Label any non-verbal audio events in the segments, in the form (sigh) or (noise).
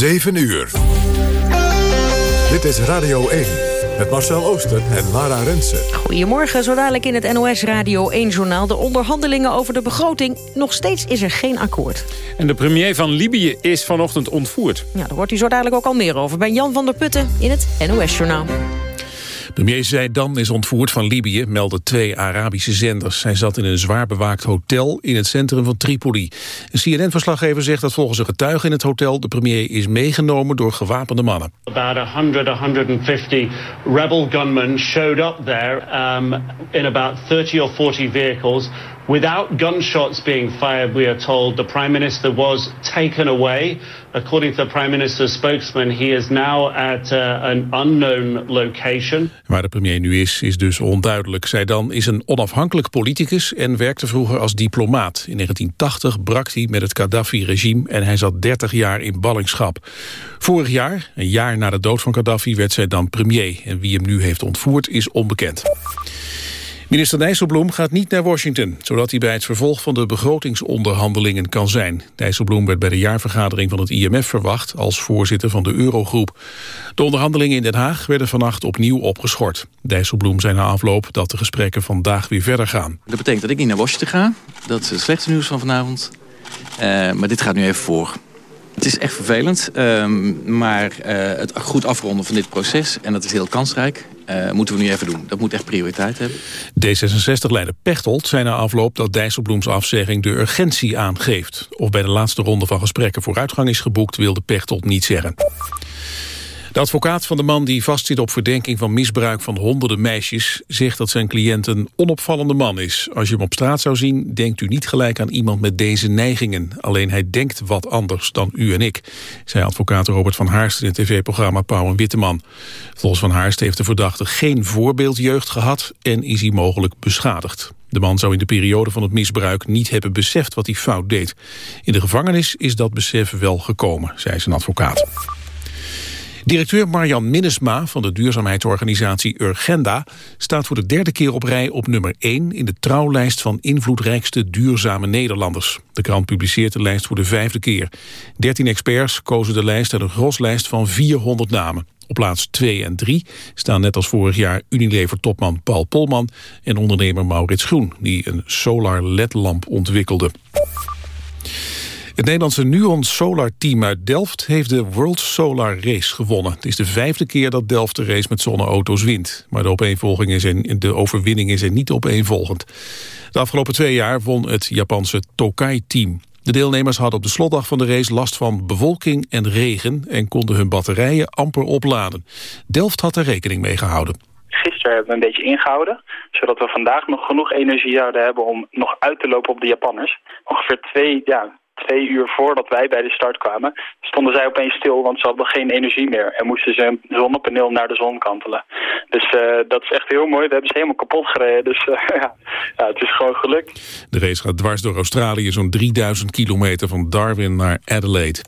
7 uur. Dit is Radio 1 met Marcel Oosten en Lara Rensen. Goedemorgen, zo dadelijk in het NOS Radio 1-journaal... de onderhandelingen over de begroting. Nog steeds is er geen akkoord. En de premier van Libië is vanochtend ontvoerd. Ja, daar hoort u zo dadelijk ook al meer over... bij Jan van der Putten in het NOS-journaal. Premier dan is ontvoerd van Libië, melden twee Arabische zenders. Hij zat in een zwaar bewaakt hotel in het centrum van Tripoli. Een CNN-verslaggever zegt dat volgens een getuige in het hotel... de premier is meegenomen door gewapende mannen. About 100, 150 rebel gunmen showed up there um, in about 30 or 40 vehicles... Without gunshots being fired, we are told the Prime Minister was taken away. According to the Prime Minister's spokesman, he is now at uh, an unknown location. Waar de premier nu is, is dus onduidelijk. Zij dan is een onafhankelijk politicus en werkte vroeger als diplomaat. In 1980 brak hij met het Gaddafi-regime en hij zat 30 jaar in ballingschap. Vorig jaar, een jaar na de dood van Gaddafi, werd zij dan premier. En wie hem nu heeft ontvoerd is onbekend. Minister Dijsselbloem gaat niet naar Washington... zodat hij bij het vervolg van de begrotingsonderhandelingen kan zijn. Dijsselbloem werd bij de jaarvergadering van het IMF verwacht... als voorzitter van de Eurogroep. De onderhandelingen in Den Haag werden vannacht opnieuw opgeschort. Dijsselbloem zei na afloop dat de gesprekken vandaag weer verder gaan. Dat betekent dat ik niet naar Washington ga. Dat is het slechte nieuws van vanavond. Uh, maar dit gaat nu even voor. Het is echt vervelend, um, maar uh, het goed afronden van dit proces... en dat is heel kansrijk, uh, moeten we nu even doen. Dat moet echt prioriteit hebben. D66-leider Pechtold zei na afloop dat Dijsselbloems afzegging de urgentie aangeeft. Of bij de laatste ronde van gesprekken vooruitgang is geboekt, wilde Pechtold niet zeggen. De advocaat van de man die vastzit op verdenking van misbruik van honderden meisjes... zegt dat zijn cliënt een onopvallende man is. Als je hem op straat zou zien, denkt u niet gelijk aan iemand met deze neigingen. Alleen hij denkt wat anders dan u en ik, zei advocaat Robert van Haarst in het tv-programma Pauw en Witteman. Volgens Van Haarst heeft de verdachte geen voorbeeldjeugd gehad en is hij mogelijk beschadigd. De man zou in de periode van het misbruik niet hebben beseft wat hij fout deed. In de gevangenis is dat besef wel gekomen, zei zijn advocaat. Directeur Marjan Minnesma van de duurzaamheidsorganisatie Urgenda... staat voor de derde keer op rij op nummer 1... in de trouwlijst van invloedrijkste duurzame Nederlanders. De krant publiceert de lijst voor de vijfde keer. 13 experts kozen de lijst uit een groslijst van 400 namen. Op plaats 2 en 3 staan net als vorig jaar Unilever-topman Paul Polman... en ondernemer Maurits Groen, die een solar LED-lamp ontwikkelde. Het Nederlandse Nuon Solar Team uit Delft heeft de World Solar Race gewonnen. Het is de vijfde keer dat Delft de race met zonneauto's wint. Maar de, opeenvolging is er, de overwinning is er niet opeenvolgend. De afgelopen twee jaar won het Japanse Tokai-team. De deelnemers hadden op de slotdag van de race last van bewolking en regen... en konden hun batterijen amper opladen. Delft had er rekening mee gehouden. Gisteren hebben we een beetje ingehouden, zodat we vandaag nog genoeg energie zouden hebben om nog uit te lopen op de Japanners. Ongeveer twee, ja, twee uur voordat wij bij de start kwamen, stonden zij opeens stil, want ze hadden geen energie meer. En moesten ze een zonnepaneel naar de zon kantelen. Dus uh, dat is echt heel mooi. We hebben ze helemaal kapot gereden. Dus uh, (laughs) ja. ja, het is gewoon gelukt. De race gaat dwars door Australië, zo'n 3000 kilometer van Darwin naar Adelaide.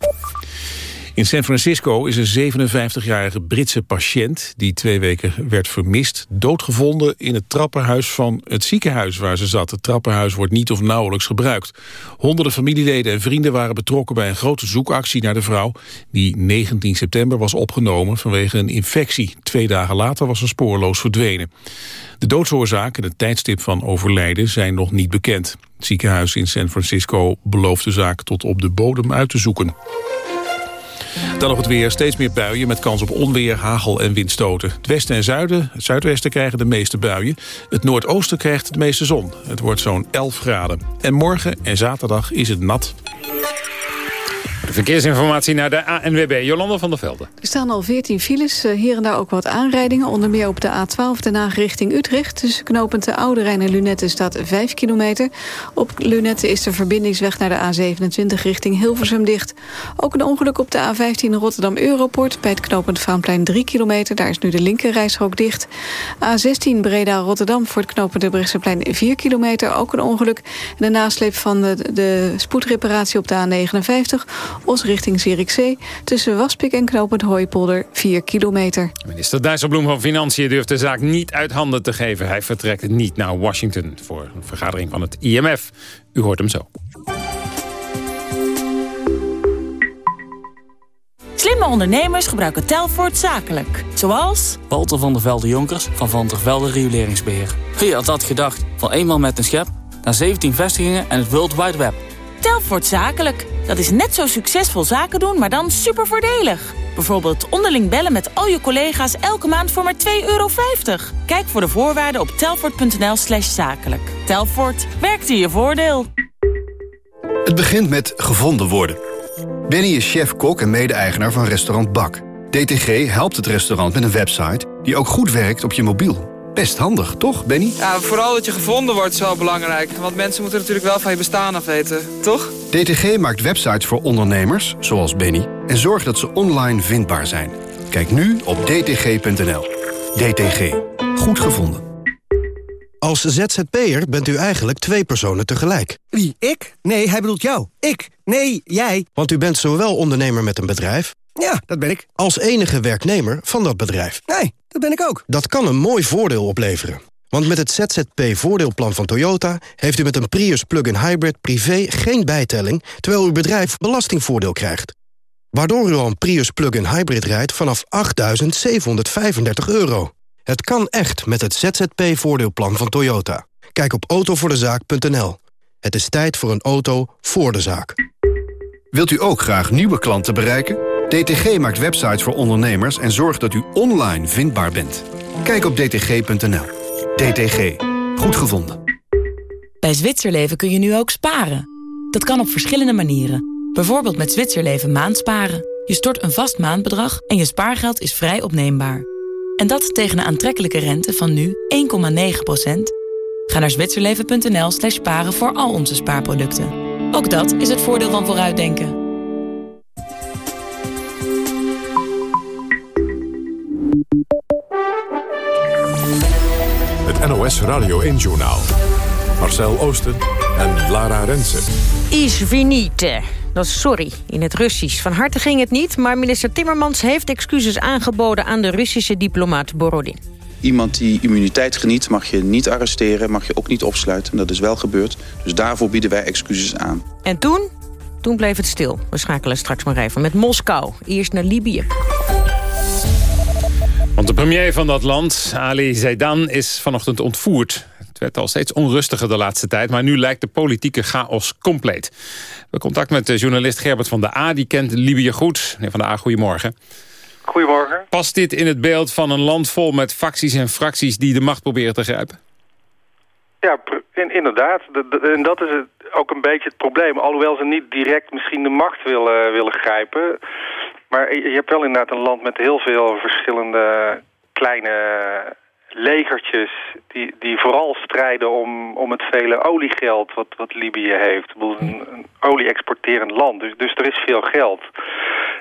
In San Francisco is een 57-jarige Britse patiënt... die twee weken werd vermist, doodgevonden in het trappenhuis van het ziekenhuis waar ze zat. Het trappenhuis wordt niet of nauwelijks gebruikt. Honderden familieleden en vrienden waren betrokken bij een grote zoekactie naar de vrouw... die 19 september was opgenomen vanwege een infectie. Twee dagen later was ze spoorloos verdwenen. De doodsoorzaak en het tijdstip van overlijden zijn nog niet bekend. Het ziekenhuis in San Francisco belooft de zaak tot op de bodem uit te zoeken. Dan nog het weer. Steeds meer buien met kans op onweer, hagel en windstoten. Het westen en zuiden, het zuidwesten krijgen de meeste buien. Het noordoosten krijgt de meeste zon. Het wordt zo'n 11 graden. En morgen en zaterdag is het nat. Verkeersinformatie naar de ANWB. Jolanda van der Velde. Er staan al 14 files, eh, hier en daar ook wat aanrijdingen. Onder meer op de A12 Den Haag richting Utrecht. Tussen knooppunt de Oude Rijn en Lunetten staat 5 kilometer. Op Lunetten is de verbindingsweg naar de A27 richting Hilversum dicht. Ook een ongeluk op de A15 Rotterdam-Europort. Bij het knooppunt Vaanplein 3 kilometer. Daar is nu de linkerrijstrook dicht. A16 Breda-Rotterdam voor het knooppunt de Bresseplein 4 kilometer. Ook een ongeluk. De nasleep van de, de spoedreparatie op de A59 Os richting Zierikzee. Tussen Waspik en Knopend Hooipolder 4 kilometer. Minister Dijsselbloem van Financiën durft de zaak niet uit handen te geven. Hij vertrekt niet naar Washington voor een vergadering van het IMF. U hoort hem zo. Slimme ondernemers gebruiken Telfort zakelijk. Zoals... Walter van der Velde Jonkers van Van der Velde Rioleringsbeheer. Wie had dat gedacht? Van eenmaal met een schep naar 17 vestigingen en het World Wide Web. Telfort zakelijk. Dat is net zo succesvol zaken doen, maar dan super voordelig. Bijvoorbeeld onderling bellen met al je collega's elke maand voor maar 2,50 euro. Kijk voor de voorwaarden op telfort.nl slash zakelijk. Telfort, werkt in je voordeel. Het begint met gevonden worden. Benny is chef-kok en mede-eigenaar van restaurant Bak. DTG helpt het restaurant met een website die ook goed werkt op je mobiel. Best handig, toch, Benny? Ja, vooral dat je gevonden wordt is wel belangrijk. Want mensen moeten natuurlijk wel van je bestaan af weten, toch? DTG maakt websites voor ondernemers, zoals Benny... en zorgt dat ze online vindbaar zijn. Kijk nu op dtg.nl. DTG. Goed gevonden. Als ZZP'er bent u eigenlijk twee personen tegelijk. Wie, ik? Nee, hij bedoelt jou. Ik? Nee, jij. Want u bent zowel ondernemer met een bedrijf... Ja, dat ben ik. ...als enige werknemer van dat bedrijf. Nee, dat ben ik ook. Dat kan een mooi voordeel opleveren. Want met het ZZP-voordeelplan van Toyota... heeft u met een Prius plug-in hybrid privé geen bijtelling... terwijl uw bedrijf belastingvoordeel krijgt. Waardoor u al een Prius plug-in hybrid rijdt vanaf 8.735 euro. Het kan echt met het ZZP-voordeelplan van Toyota. Kijk op autovoordezaak.nl. Het is tijd voor een auto voor de zaak. Wilt u ook graag nieuwe klanten bereiken? DTG maakt websites voor ondernemers en zorgt dat u online vindbaar bent. Kijk op dtg.nl. DTG. Goed gevonden. Bij Zwitserleven kun je nu ook sparen. Dat kan op verschillende manieren. Bijvoorbeeld met Zwitserleven maandsparen. Je stort een vast maandbedrag en je spaargeld is vrij opneembaar. En dat tegen een aantrekkelijke rente van nu 1,9%. Ga naar zwitserleven.nl slash sparen voor al onze spaarproducten. Ook dat is het voordeel van vooruitdenken. Het NOS Radio 1-journaal. Marcel Oosten en Lara Rensen. Is finite. Dat is sorry in het Russisch. Van harte ging het niet, maar minister Timmermans heeft excuses aangeboden aan de Russische diplomaat Borodin. Iemand die immuniteit geniet mag je niet arresteren, mag je ook niet opsluiten. En dat is wel gebeurd, dus daarvoor bieden wij excuses aan. En toen? Toen bleef het stil. We schakelen straks maar even met Moskou. Eerst naar Libië. Want de premier van dat land, Ali Zaidan, is vanochtend ontvoerd. Het werd al steeds onrustiger de laatste tijd... maar nu lijkt de politieke chaos compleet. We hebben contact met de journalist Gerbert van der A. Die kent Libië goed. Meneer van der A, goedemorgen. Goedemorgen. Past dit in het beeld van een land vol met facties en fracties... die de macht proberen te grijpen? Ja, inderdaad. En dat is het, ook een beetje het probleem. Alhoewel ze niet direct misschien de macht willen, willen grijpen... Maar je hebt wel inderdaad een land met heel veel verschillende kleine legertjes... die, die vooral strijden om, om het vele oliegeld wat, wat Libië heeft. Een, een olie-exporterend land, dus, dus er is veel geld.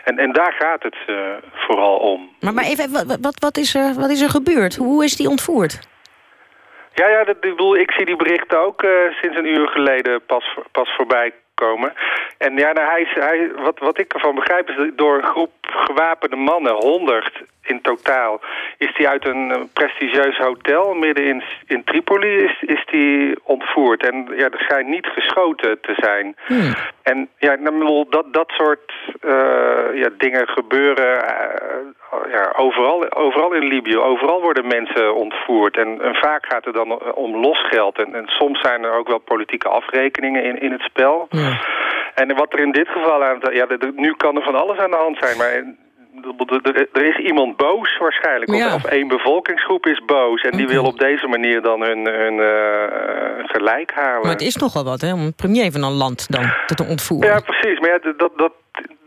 En, en daar gaat het uh, vooral om. Maar, maar even, wat, wat, is er, wat is er gebeurd? Hoe is die ontvoerd? Ja, ja dat, ik, bedoel, ik zie die berichten ook uh, sinds een uur geleden pas, pas voorbij komen. En ja, nou, hij hij, wat, wat ik ervan begrijp is dat door een groep gewapende mannen, 100 in totaal, is hij uit een prestigieus hotel midden in, in Tripoli is, is die ontvoerd. En ja, er schijnt niet geschoten te zijn. Hmm. En ja, nou, dat, dat soort uh, ja, dingen gebeuren uh, ja, overal, overal in Libië. Overal worden mensen ontvoerd. En, en vaak gaat het dan om losgeld. En, en soms zijn er ook wel politieke afrekeningen in, in het spel. Ja. En wat er in dit geval aan... Ja, nu kan er van alles aan de hand zijn, maar er is iemand boos waarschijnlijk. Ja. Of, één bevolkingsgroep is boos. En die wil op deze manier dan hun, hun uh, gelijk halen. Maar het is nogal wat, hè? Om een premier van een land dan te ontvoeren. Ja, precies. Maar ja, dat, dat,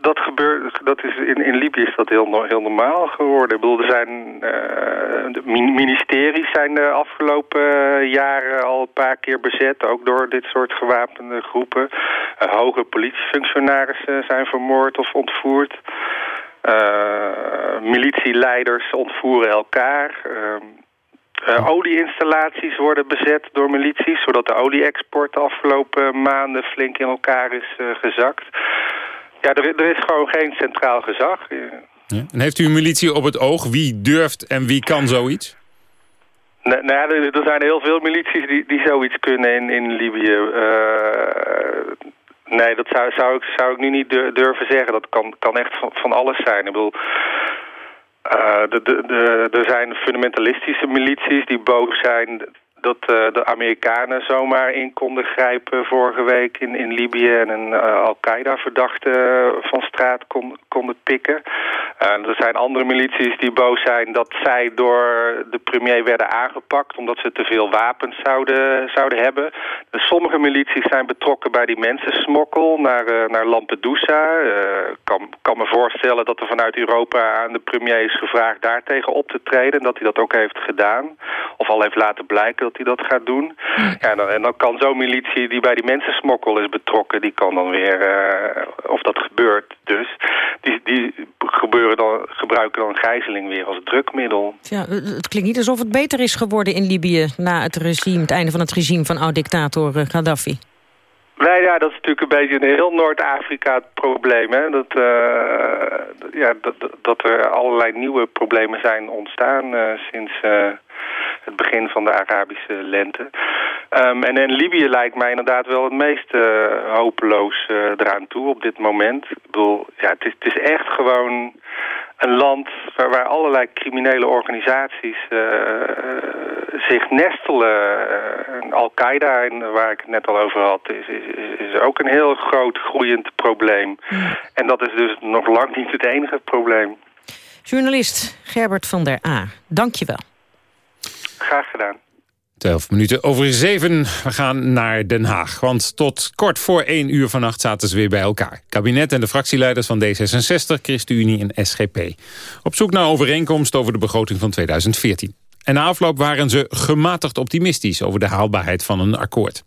dat gebeurt... Dat is in, in Libië is dat heel, heel normaal geworden. Ik bedoel, er zijn... Uh, de ministeries zijn de afgelopen jaren al een paar keer bezet. Ook door dit soort gewapende groepen. Uh, hoge politiefunctionarissen zijn vermoord of ontvoerd. Uh, militieleiders ontvoeren elkaar. Uh, olieinstallaties worden bezet door milities... zodat de olie-export de afgelopen maanden flink in elkaar is uh, gezakt. Ja, er, er, is gewoon geen centraal gezag. Ja. En heeft u een militie op het oog? Wie durft en wie kan zoiets? Nou ja, er zijn heel veel milities die, die zoiets kunnen in, in Libië Nee, dat zou, zou, ik, zou ik nu niet durven zeggen. Dat kan, kan echt van, van alles zijn. Ik bedoel, uh, de, de, de, er zijn fundamentalistische milities die boos zijn dat uh, de Amerikanen zomaar in konden grijpen vorige week in, in Libië en een uh, Al-Qaeda-verdachte van straat kon, konden pikken. Er zijn andere milities die boos zijn dat zij door de premier werden aangepakt omdat ze te veel wapens zouden, zouden hebben. Dus sommige milities zijn betrokken bij die mensensmokkel naar, naar Lampedusa. Ik kan, kan me voorstellen dat er vanuit Europa aan de premier is gevraagd daartegen op te treden. En dat hij dat ook heeft gedaan. Of al heeft laten blijken hij dat gaat doen. Ja, en dan kan zo'n militie die bij die mensensmokkel is betrokken... die kan dan weer, uh, of dat gebeurt dus... die, die gebeuren dan, gebruiken dan gijzeling weer als drukmiddel. Ja, het klinkt niet alsof het beter is geworden in Libië... na het, regime, het einde van het regime van oud-dictator eh, Gaddafi. Nee, ja, dat is natuurlijk een beetje een heel Noord-Afrika probleem. Hè? Dat, uh, ja, dat, dat er allerlei nieuwe problemen zijn ontstaan uh, sinds uh, het begin van de Arabische lente. Um, en in Libië lijkt mij inderdaad wel het meest hopeloos eraan toe op dit moment. Ik bedoel, ja, het is, het is echt gewoon een land waar, waar allerlei criminele organisaties uh, zich nestelen. Al-Qaeda, waar ik het net al over had, is, is, is ook een heel groot groeiend probleem. En dat is dus nog lang niet het enige probleem. Journalist Gerbert van der A, dank je wel. Graag gedaan. 12 minuten over zeven. We gaan naar Den Haag. Want tot kort voor één uur vannacht zaten ze weer bij elkaar. Kabinet en de fractieleiders van D66, ChristenUnie en SGP. Op zoek naar overeenkomst over de begroting van 2014. En na afloop waren ze gematigd optimistisch... over de haalbaarheid van een akkoord.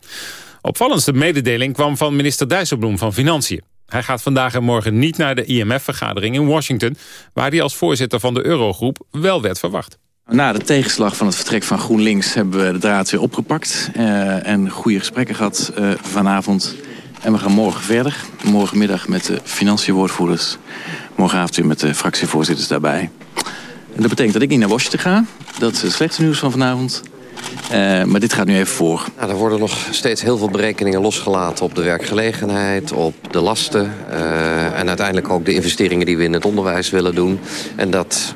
Opvallendste mededeling kwam van minister Dijsselbloem van Financiën. Hij gaat vandaag en morgen niet naar de IMF-vergadering in Washington... waar hij als voorzitter van de Eurogroep wel werd verwacht. Na de tegenslag van het vertrek van GroenLinks hebben we de draad weer opgepakt. Uh, en goede gesprekken gehad uh, vanavond. En we gaan morgen verder. Morgenmiddag met de financiënwoordvoerders. Morgenavond weer met de fractievoorzitters daarbij. En dat betekent dat ik niet naar Washington ga. Dat is het slechte nieuws van vanavond. Uh, maar dit gaat nu even voor. Nou, er worden nog steeds heel veel berekeningen losgelaten op de werkgelegenheid, op de lasten uh, en uiteindelijk ook de investeringen die we in het onderwijs willen doen. En dat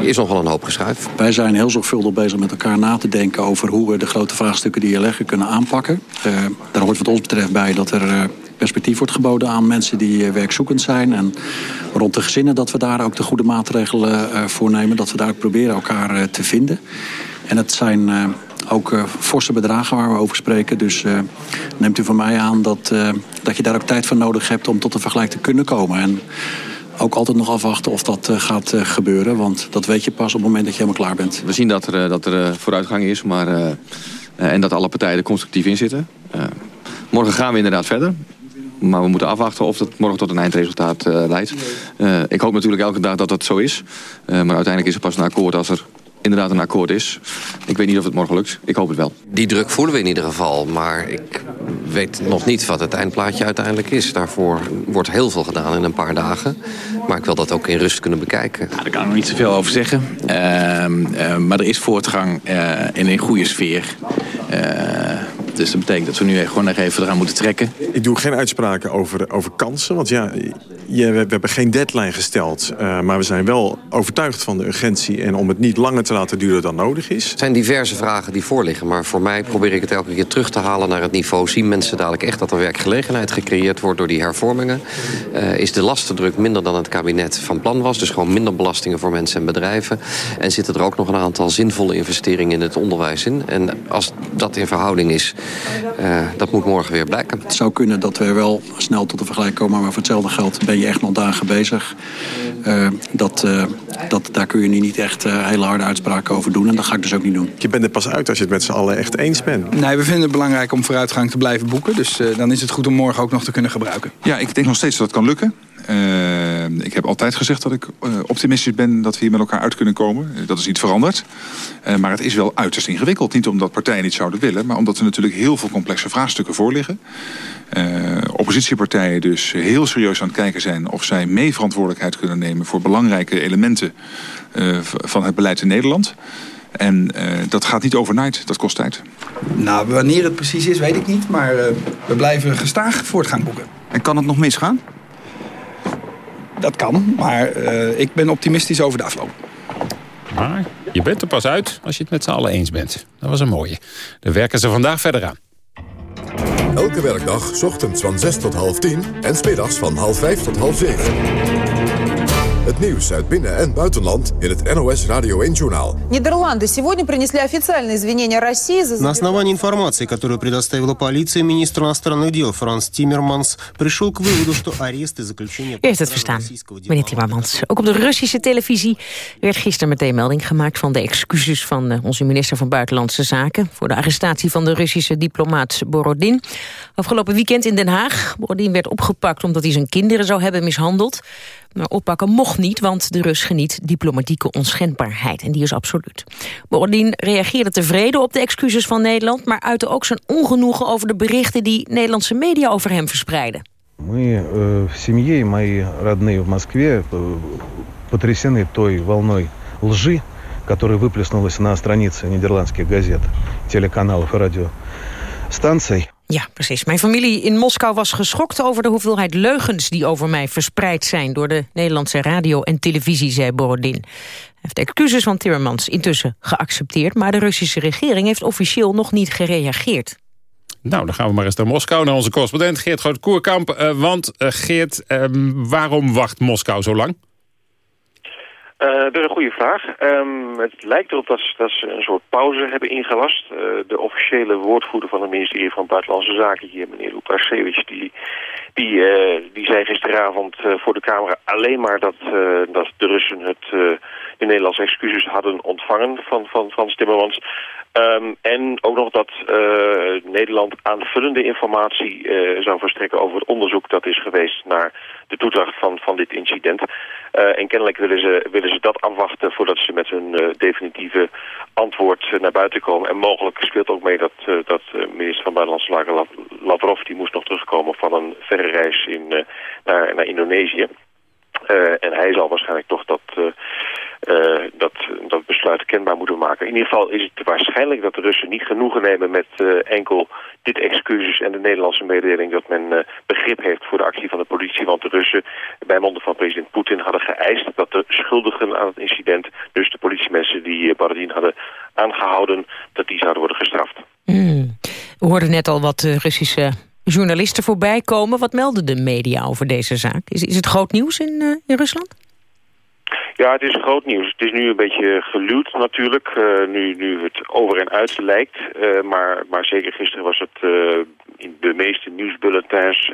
uh, is nogal een hoop geschuif. Wij zijn heel zorgvuldig bezig met elkaar na te denken over hoe we de grote vraagstukken die je leggen kunnen aanpakken. daar hoort wat ons betreft bij dat er perspectief wordt geboden aan mensen die werkzoekend zijn. En rond de gezinnen dat we daar ook de goede maatregelen voor nemen. Dat we daar ook proberen elkaar te vinden. En het zijn uh, ook uh, forse bedragen waar we over spreken. Dus uh, neemt u van mij aan dat, dat je daar ook tijd voor nodig hebt om tot een vergelijk te kunnen komen. En ook altijd nog afwachten of dat gaat gebeuren. Want dat weet je pas op het moment dat je helemaal klaar bent. We zien dat er, dat er vooruitgang is maar, en dat alle partijen er constructief in zitten. morgen gaan we inderdaad verder. Maar we moeten afwachten of het morgen tot een eindresultaat leidt. ik hoop natuurlijk elke dag dat dat zo is. maar uiteindelijk is er pas een akkoord als er inderdaad een akkoord is. Ik weet niet of het morgen lukt. Ik hoop het wel. Die druk voelen we in ieder geval. Maar ik weet nog niet wat het eindplaatje uiteindelijk is. Daarvoor wordt heel veel gedaan in een paar dagen. Maar ik wil dat ook in rust kunnen bekijken. Ja, daar kan ik nog niet zoveel over zeggen. Uh, uh, maar er is voortgang uh, in een goede sfeer. Dus dat betekent dat we nu gewoon nog even eraan moeten trekken. Ik doe geen uitspraken over, over kansen. Want ja, je, we hebben geen deadline gesteld. Uh, maar we zijn wel overtuigd van de urgentie. En om het niet langer te laten duren dan nodig is. Het zijn diverse vragen die voorliggen. Maar voor mij probeer ik het elke keer terug te halen naar het niveau. Zien mensen dadelijk echt dat er werkgelegenheid gecreëerd wordt door die hervormingen? Uh, is de lastendruk minder dan het kabinet van plan was? Dus gewoon minder belastingen voor mensen en bedrijven. En zitten er ook nog een aantal zinvolle investeringen in het onderwijs in? En als dat in verhouding is, uh, dat moet morgen weer blijken. Het zou kunnen dat we wel snel tot een vergelijk komen. Maar voor hetzelfde geld ben je echt nog dagen bezig. Uh, dat, uh, dat, daar kun je nu niet echt hele harde uitspraken over doen. En dat ga ik dus ook niet doen. Je bent er pas uit als je het met z'n allen echt eens bent. Nee, we vinden het belangrijk om vooruitgang te blijven boeken. Dus dan is het goed om morgen ook nog te kunnen gebruiken. Ja, ik denk nog steeds dat het kan lukken. Uh, ik heb altijd gezegd dat ik uh, optimistisch ben dat we hier met elkaar uit kunnen komen. Dat is niet veranderd. Uh, maar het is wel uiterst ingewikkeld. Niet omdat partijen niet zouden willen, maar omdat er natuurlijk heel veel complexe vraagstukken voor liggen. oppositiepartijen dus heel serieus aan het kijken zijn of zij mee verantwoordelijkheid kunnen nemen voor belangrijke elementen van het beleid in Nederland. En dat gaat niet overnight, dat kost tijd. Nou, wanneer het precies is, weet ik niet. Maar we blijven gestaag voortgang boeken. En kan het nog misgaan? Dat kan, maar ik ben optimistisch over de afloop. Maar je bent er pas uit als je het met z'n allen eens bent. Dat was een mooie. Daar werken ze vandaag verder aan. Elke werkdag, ochtends van 6 tot half 10 en smiddags van half 5 tot half 7. Het nieuws uit binnen- en buitenland in het NOS Radio 1-journaal. Нидерланды сегодня принесли официальные извинения России за... На основании информации, которую предоставила полиция, министр иностранных дел Франс Тиммерманс пришел к выводу, что арест и заключение... U heeft het verstaan, meneer Timmermans. Ook op de Russische televisie werd gisteren meteen melding gemaakt... van de excuses van eh, onze minister van Buitenlandse Zaken... voor de arrestatie van de Russische diplomaat Borodin. Afgelopen weekend in Den Haag. Borodin werd opgepakt omdat hij zijn kinderen zou hebben mishandeld. Maar oppakken mocht niet, want de Rus geniet diplomatieke onschendbaarheid. En die is absoluut. Bovendien reageerde tevreden op de excuses van Nederland... maar uitte ook zijn ongenoegen over de berichten die Nederlandse media over hem verspreiden. Мы э, в семье и мои родные в Москве э, потрясены той волной лжи, которая выплеснулась на странице нидерландских газет, телеканалов и радиостанций. Ja, precies. Mijn familie in Moskou was geschokt over de hoeveelheid leugens... die over mij verspreid zijn door de Nederlandse radio en televisie, zei Borodin. Hij heeft excuses van Timmermans intussen geaccepteerd... maar de Russische regering heeft officieel nog niet gereageerd. Nou, dan gaan we maar eens naar Moskou, naar onze correspondent Geert Groot-Koerkamp. Uh, want uh, Geert, uh, waarom wacht Moskou zo lang? Uh, dat is een goede vraag. Um, het lijkt erop dat, dat, ze een soort pauze hebben ingelast. Uh, de officiële woordvoerder van het ministerie van Buitenlandse Zaken hier, meneer Lukasevich, die, die, uh, die zei gisteravond voor de camera alleen maar dat, dat de Russen het, de Nederlandse excuses hadden ontvangen van, van Frans Timmermans. Um, en ook nog dat uh, Nederland aanvullende informatie uh, zou verstrekken over het onderzoek dat is geweest naar de toedracht van, van dit incident. Uh, en kennelijk willen ze, willen ze dat afwachten voordat ze met hun definitieve antwoord naar buiten komen. En mogelijk speelt ook mee dat, dat minister van Buitenlandse Zaken Lavrov, die moest nog terugkomen van een verre reis in, naar Indonesië. en hij zal waarschijnlijk toch dat uh, dat, dat besluit kenbaar moeten maken. In ieder geval is het waarschijnlijk dat de Russen niet genoegen nemen met uh, enkel dit excuses en de Nederlandse mededeling dat men uh, begrip heeft voor de actie van de politie. Want de Russen bij monden van president Poetin hadden geëist dat de schuldigen aan het incident, dus de politiemensen die Baradin hadden aangehouden, dat die zouden worden gestraft. Mm. We hoorden net al wat Russische journalisten voorbij komen. Wat melden de media over deze zaak? Is, is het groot nieuws in, in Rusland? Ja, het is groot nieuws. Het is nu een beetje geluwd natuurlijk, uh, nu, nu het over en uit lijkt. Uh, maar, maar zeker gisteren was het uh, in de meeste nieuwsbulletins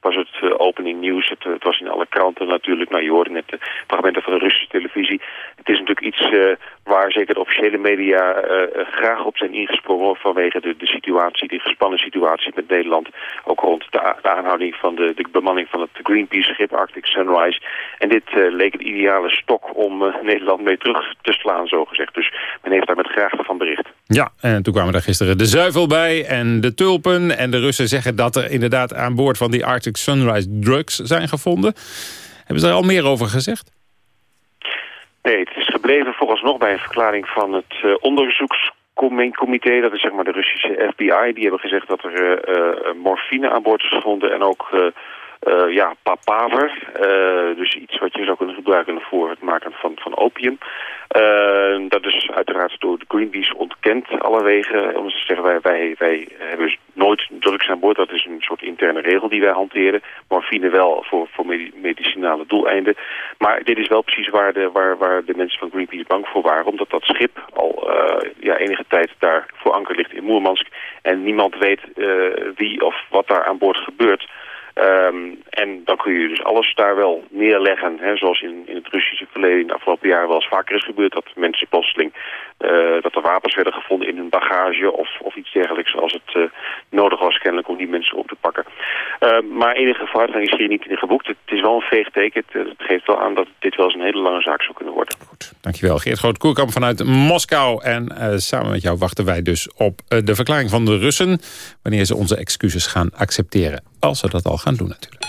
was het opening nieuws. Het, het, was in alle kranten natuurlijk. Nou, je hoorde net de fragmenten van de Russische televisie. Het is natuurlijk iets waar zeker de officiële media graag op zijn ingesprongen vanwege de, de situatie, die gespannen situatie met Nederland. Ook rond de, aanhouding van de, de bemanning van het Greenpeace-schip Arctic Sunrise. En dit leek het ideale stok om uh, Nederland mee terug te slaan, zo gezegd. Dus men heeft daar met graag van bericht. Ja, en toen kwamen daar gisteren de zuivel bij en de tulpen. En de Russen zeggen dat er inderdaad aan boord van die Arctic Sunrise drugs zijn gevonden. Hebben ze er al meer over gezegd? Nee, het is gebleven volgens nog bij een verklaring van het uh, onderzoekscomité. Dat is zeg maar de Russische FBI. Die hebben gezegd dat er uh, morfine aan boord is gevonden en ook... ja, papaver. Uh, dus iets wat je zou kunnen gebruiken voor het maken van, van opium. Uh, dat is uiteraard door de Greenpeace ontkend alle wegen. Om te zeggen, wij, wij, wij hebben nooit drugs aan boord. Dat is een soort interne regel die wij hanteren. Morfine wel voor, voor medicinale doeleinden. Maar dit is wel precies waar de, waar, waar de mensen van Greenpeace bang voor waren. Omdat dat schip al ja, enige tijd daar voor anker ligt in Moermansk. En niemand weet wie of wat daar aan boord gebeurt. Um, en dan kun je dus alles daar wel neerleggen. Hè, zoals in, in het Russische verleden in de afgelopen jaren wel eens vaker is gebeurd. Dat mensen plotseling, uh, dat er wapens werden gevonden in hun bagage of, of iets dergelijks. Als het uh, nodig was kennelijk om die mensen op te pakken. Uh, maar enige vooruitgang is hier niet in geboekt. Het, is wel een veeg teken. Het, het, geeft wel aan dat dit wel eens een hele lange zaak zou kunnen worden. Goed, dankjewel. Geert Groot-Koerkamp vanuit Moskou. En samen met jou wachten wij dus op de verklaring van de Russen. Wanneer ze onze excuses gaan accepteren als ze dat al gaan doen natuurlijk.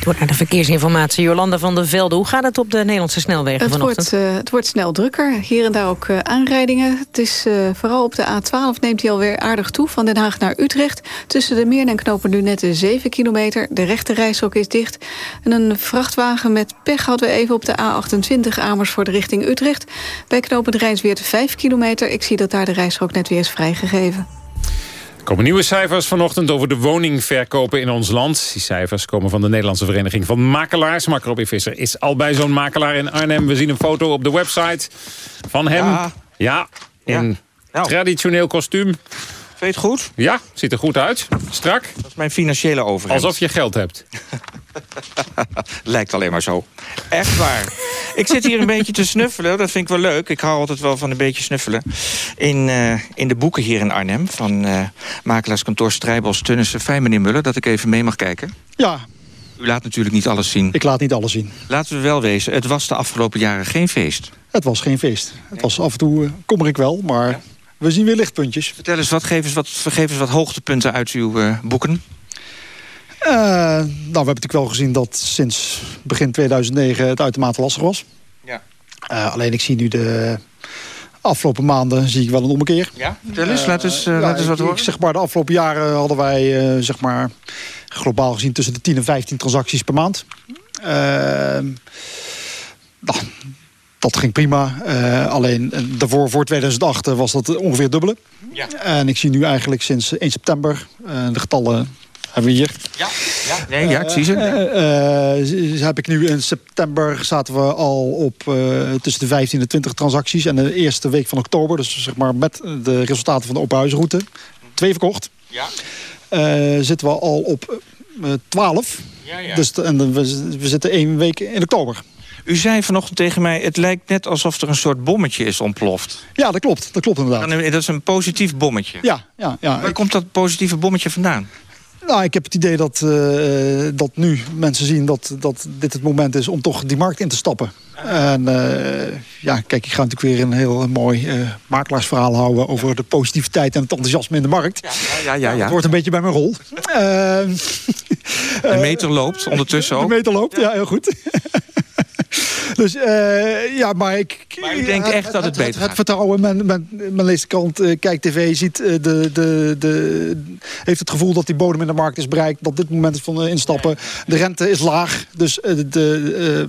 Door naar de verkeersinformatie. Jolanda van der Velde, hoe gaat het op de Nederlandse snelwegen het vanochtend? Wordt, uh, het wordt snel drukker. Hier en daar ook uh, aanrijdingen. Het is uh, vooral op de A12 neemt hij alweer aardig toe. Van Den Haag naar Utrecht. Tussen de Meern en Knopen nu net 7 kilometer. De rechte reishok is dicht. En een vrachtwagen met pech hadden we even op de A28 Amersfoort richting Utrecht. Bij knopen Rijnsweert 5 kilometer. Ik zie dat daar de reishok net weer is vrijgegeven. Er komen nieuwe cijfers vanochtend over de woningverkopen in ons land. Die cijfers komen van de Nederlandse Vereniging van Makelaars. Mark Robin Visser is al bij zo'n makelaar in Arnhem. We zien een foto op de website van hem. Ja, ja in ja. traditioneel kostuum. Vind goed? Ja, ziet er goed uit. Strak. Dat is mijn financiële overheid. Alsof je geld hebt. (laughs) (laughs) Lijkt alleen maar zo. Echt waar. ik zit hier een (laughs) beetje te snuffelen. Dat vind ik wel leuk. Ik hou altijd wel van een beetje snuffelen. In, uh, in de boeken hier in Arnhem... van uh, makelaarskantoor Strijbos, Tunnissen, Fijn meneer Muller... dat ik even mee mag kijken. Ja. U laat natuurlijk niet alles zien. Ik laat niet alles zien. Laten we wel wezen, het was de afgelopen jaren geen feest. Het was geen feest. Het was af en toe, uh, kommer ik wel, maar... Ja. We zien weer lichtpuntjes. Vertel eens, wat, geef eens wat, eens wat hoogtepunten uit uw boeken. Uh, nou, we hebben natuurlijk wel gezien dat sinds begin 2009 het uitermate lastig was. Ja. Uh, alleen ik zie nu de afgelopen maanden zie ik wel een ommekeer. Ja, vertel eens, laat eens, uh, laat eens wat ik, horen. Ik, zeg maar, de afgelopen jaren hadden wij zeg maar, globaal gezien tussen de 10 en 15 transacties per maand. nou, dat ging prima. Uh, alleen daarvoor, voor 2008 was dat ongeveer dubbele. Ja. En ik zie nu eigenlijk sinds 1 september, uh, de getallen hebben we hier. Ja, ja. Nee, ja ik zie ze. Uh, heb ik nu in september zaten we al op tussen de 15 en 20 transacties. En de eerste week van oktober, dus zeg maar met de resultaten van de open huizenroute, twee verkocht. Ja. zitten we al op 12. Ja, ja. Dus en we, we zitten één week in oktober. U zei vanochtend tegen mij, het lijkt net alsof er een soort bommetje is ontploft. Ja, dat klopt. Dat klopt inderdaad. Dat is een positief bommetje. Ja, ja, ja. Waar ik... komt dat positieve bommetje vandaan? Nou, ik heb het idee dat, uh, dat nu mensen zien dat, dat dit het moment is om toch die markt in te stappen. En uh, ja, kijk, ik ga natuurlijk weer een heel mooi uh, makelaarsverhaal houden... over de positiviteit en het enthousiasme in de markt. Ja, ja, ja. ja. Het wordt een beetje bij mijn rol. de meter loopt ondertussen ook. De meter loopt, ja, heel goed. (laughs) Dus uh, ja, maar ik... Maar u denkt echt dat het, beter het, het, vertrouwen, men, men, men leest de uh, kijkt tv, ziet, uh, de, de, de, heeft het gevoel dat die bodem in de markt is bereikt. Dat dit moment is van instappen. De rente is laag. Dus de,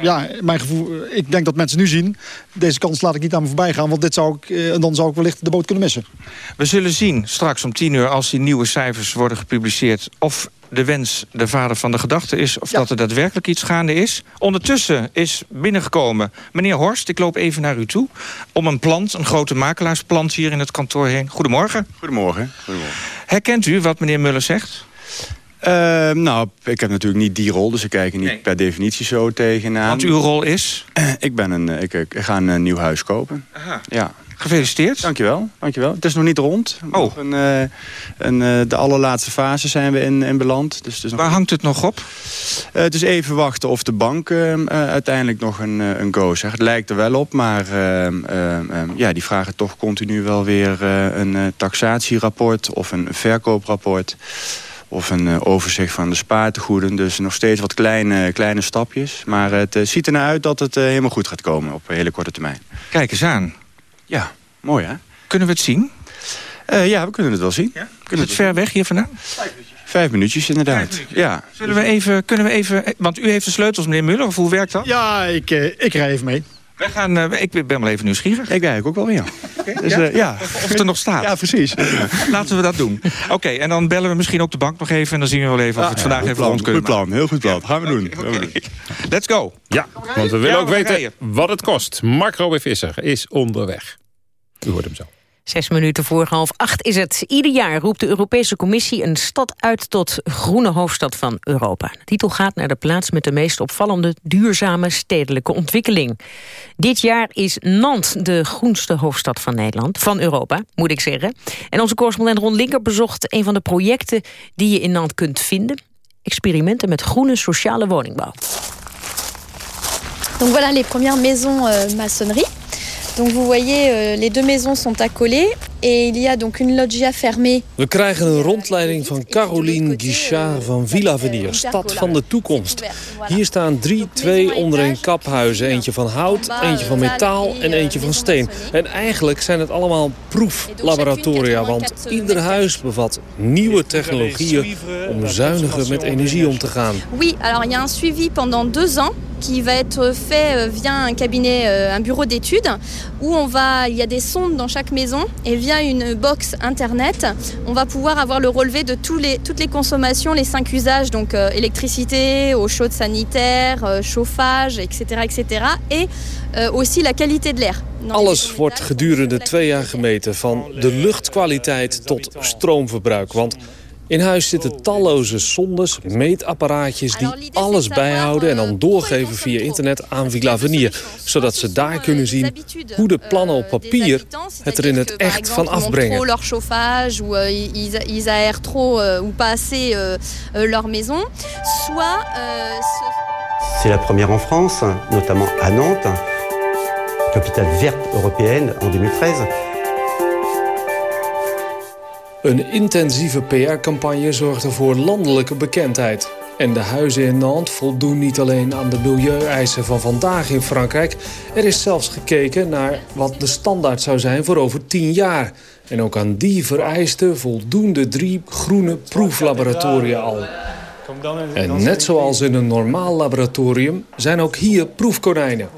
ja, mijn gevoel, ik denk dat mensen nu zien... deze kans laat ik niet aan me voorbij gaan... want dit zou ik, en dan zou ik wellicht de boot kunnen missen. We zullen zien straks om tien uur... als die nieuwe cijfers worden gepubliceerd... of de wens de vader van de gedachte is... of ja. dat er daadwerkelijk iets gaande is. Ondertussen is binnengekomen meneer Horst. Ik loop even naar u toe. Om een plant, een grote makelaarsplant hier in het kantoor heen. Goedemorgen. Goedemorgen. Goedemorgen. Herkent u wat meneer Muller zegt? Uh, nou, ik heb natuurlijk niet die rol, dus ik kijk er niet nee. per definitie zo tegenaan. Want uw rol is? ik, ben een, ik, ik ga een nieuw huis kopen. Aha. Ja. Gefeliciteerd. Dankjewel, dankjewel. Het is nog niet rond. Oh. Een, uh, een, uh, de allerlaatste fase zijn we in, in beland. Dus nog Waar hangt het nog op? Uh, het is even wachten of de bank uiteindelijk nog een, een go zegt. Het lijkt er wel op, maar ja, die vragen toch continu wel weer een taxatierapport of een verkooprapport of een overzicht van de spaartegoeden. Dus nog steeds wat kleine, kleine stapjes. Maar het ziet er naar uit dat het helemaal goed gaat komen op een hele korte termijn. Kijk eens aan. Ja, mooi hè? Kunnen we het zien? ja, we kunnen het wel zien. Ja? Kunnen Is het ver weg hier vandaan? Vijf minuutjes inderdaad. Vijf minuutjes. Ja. Zullen we even, kunnen we even... Want u heeft de sleutels, meneer Muller, of hoe werkt dat? Ja, ik, ik rij even mee. Wij gaan, uh, ik ben wel even nieuwsgierig. Ik eigenlijk ook wel, ja. (laughs) Okay, dus, ja? Uh, ja. Of, het er nog staat. Ja, precies. Laten we dat doen. Oké, okay, en dan bellen we misschien ook de bank nog even... en dan zien we wel even of we het vandaag ja, even rond kunnen Goed plan, heel goed plan. Gaan we doen. Okay. Let's go. Ja, want we willen ja, ook weten rijden. wat het kost. Mark Robin Visser is onderweg. U hoort hem zo. Zes minuten voor half acht is het. Ieder jaar roept de Europese Commissie een stad uit tot groene hoofdstad van Europa. De titel gaat naar de plaats met de meest opvallende duurzame stedelijke ontwikkeling. Dit jaar is Nantes de groenste hoofdstad van Nederland, van Europa, moet ik zeggen. En onze correspondent Ron Linker bezocht een van de projecten die je in Nantes kunt vinden. Experimenten met groene sociale woningbouw. Donc voilà les premières maisons euh, maçonnerie. Donc vous voyez, euh, les deux maisons sont accolées Et il y a donc une loggia fermée. We krijgen een rondleiding van Caroline Guichard van Villa Avenir, stad van de toekomst. Hier staan drie, twee onder een kaphuizen. Eentje van hout, eentje van metaal en eentje van steen. En eigenlijk zijn het allemaal proeflaboratoria, want ieder huis bevat nieuwe technologieën om zuiniger met energie om te gaan. Oui, alors il y a un suivi pendant deux ans qui va être fait euh, via un cabinet, euh, un bureau d'études, où on va, il y a des sondes dans chaque maison, et via une box internet, on va pouvoir avoir le relevé de tous les, toutes les consommations, les cinq usages, donc euh, électricité, eau chaude sanitaire, euh, chauffage, etc., etc., et euh, aussi la qualité de l'air. Alles wordt gedurende twee jaar gemeten, van de luchtkwaliteit tot stroomverbruik. Want in huis zitten talloze sondes, meetapparaatjes die alles bijhouden... en dan doorgeven via internet aan Villa Avenir. Zodat ze daar kunnen zien hoe de plannen op papier het er in het echt van afbrengen. leur chauffage ou euh, ils, ils aèrent trop euh, ou pas assez euh, leur maison, soit ce- C'est la première en France, notamment à Nantes, capitale verte européenne en 2013. Een intensieve PR-campagne zorgde voor landelijke bekendheid. En de huizen in Nantes voldoen niet alleen aan de milieueisen van vandaag in Frankrijk. Er is zelfs gekeken naar wat de standaard zou zijn voor over tien jaar. En ook aan die vereisten voldoen de drie groene proeflaboratoria al. En net zoals in een normaal laboratorium zijn ook hier proefkonijnen.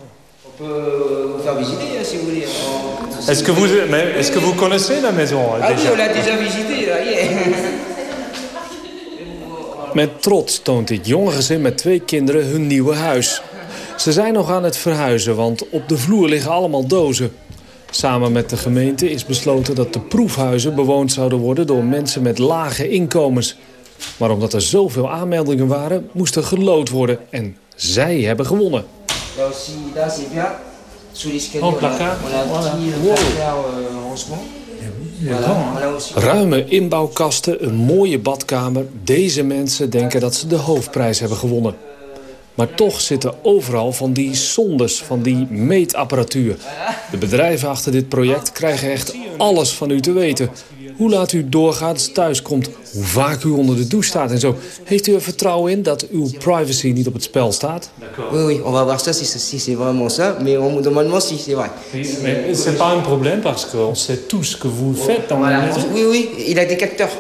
Est-ce que, vous, mais est-ce que vous connaissez la maison Ah oui, déjà on l'a déjà visité, là, yeah. (laughs) Met trots toont dit jonge gezin met twee kinderen hun nieuwe huis. Ze zijn nog aan het verhuizen, want op de vloer liggen allemaal dozen. Samen met de gemeente is besloten dat de proefhuizen bewoond zouden worden... door mensen met lage inkomens. Maar omdat er zoveel aanmeldingen waren, moest er gelood worden. En zij hebben gewonnen. Là Sous l'escalier, on a, placard. on a un petit Wow. placard euh, rangement. Voilà, on a aussi. Ruime inbouwkasten, een mooie badkamer. Deze mensen denken dat ze de hoofdprijs hebben gewonnen. Maar toch zitten overal van die sondes, van die meetapparatuur. De bedrijven achter dit project krijgen echt alles van u te weten. Hoe laat u doorgaans thuiskomt, hoe vaak u onder de douche staat en zo. Heeft u er vertrouwen in dat uw privacy niet op het spel staat? Oui, oui, on va voir ça si, si c'est vraiment ça, mais on, normalement si c'est vrai. Mais c'est pas un problème parce qu'on sait tout ce que vous faites dans la maison. Oui, oui, il a des capteurs.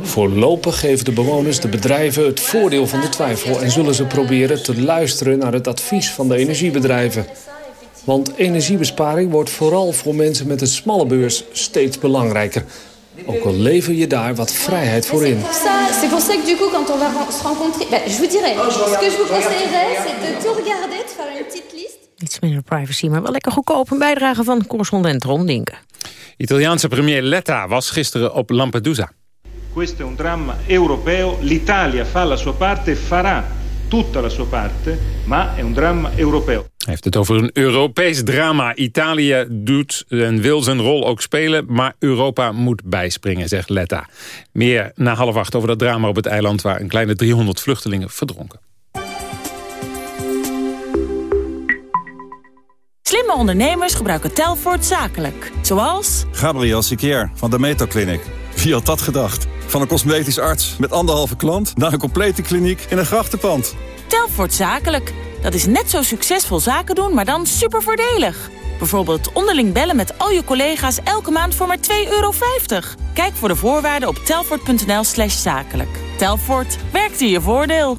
Voorlopig geven de bewoners de bedrijven het voordeel van de twijfel... en zullen ze proberen te luisteren naar het advies van de energiebedrijven. Want energiebesparing wordt vooral voor mensen met een smalle beurs steeds belangrijker. Ook al lever je daar wat vrijheid voor in. C'est pour ça que du coup, quand on va ren- se rencontrer, ben, je vous dirais, ce que je vous conseillerais, c'est de tout regarder, de faire une petite liste. Iets minder privacy, maar wel lekker goedkoop. Een bijdrage van correspondent Ron Dinken. Italiaanse premier Letta was gisteren op Lampedusa. Questo è un dramma europeo, l'Italia fa la sua parte e farà tutta la sua parte, ma è un dramma europeo. Hij heeft het over een Europees drama. Italië doet en wil zijn rol ook spelen, maar Europa moet bijspringen, zegt Letta. Meer na half acht over dat drama op het eiland... waar een kleine 300 vluchtelingen verdronken. Slimme ondernemers gebruiken Telfort zakelijk. Zoals... Gabriel Sikier van de Meto Clinic. Wie had dat gedacht? Van een cosmetisch arts met anderhalve klant... naar een complete kliniek in een grachtenpand. Telfort zakelijk. Dat is net zo succesvol zaken doen, maar dan super voordelig. Bijvoorbeeld onderling bellen met al je collega's elke maand voor maar 2,50 euro. Kijk voor de voorwaarden op telfort.nl slash zakelijk. Telfort, werkt in je voordeel.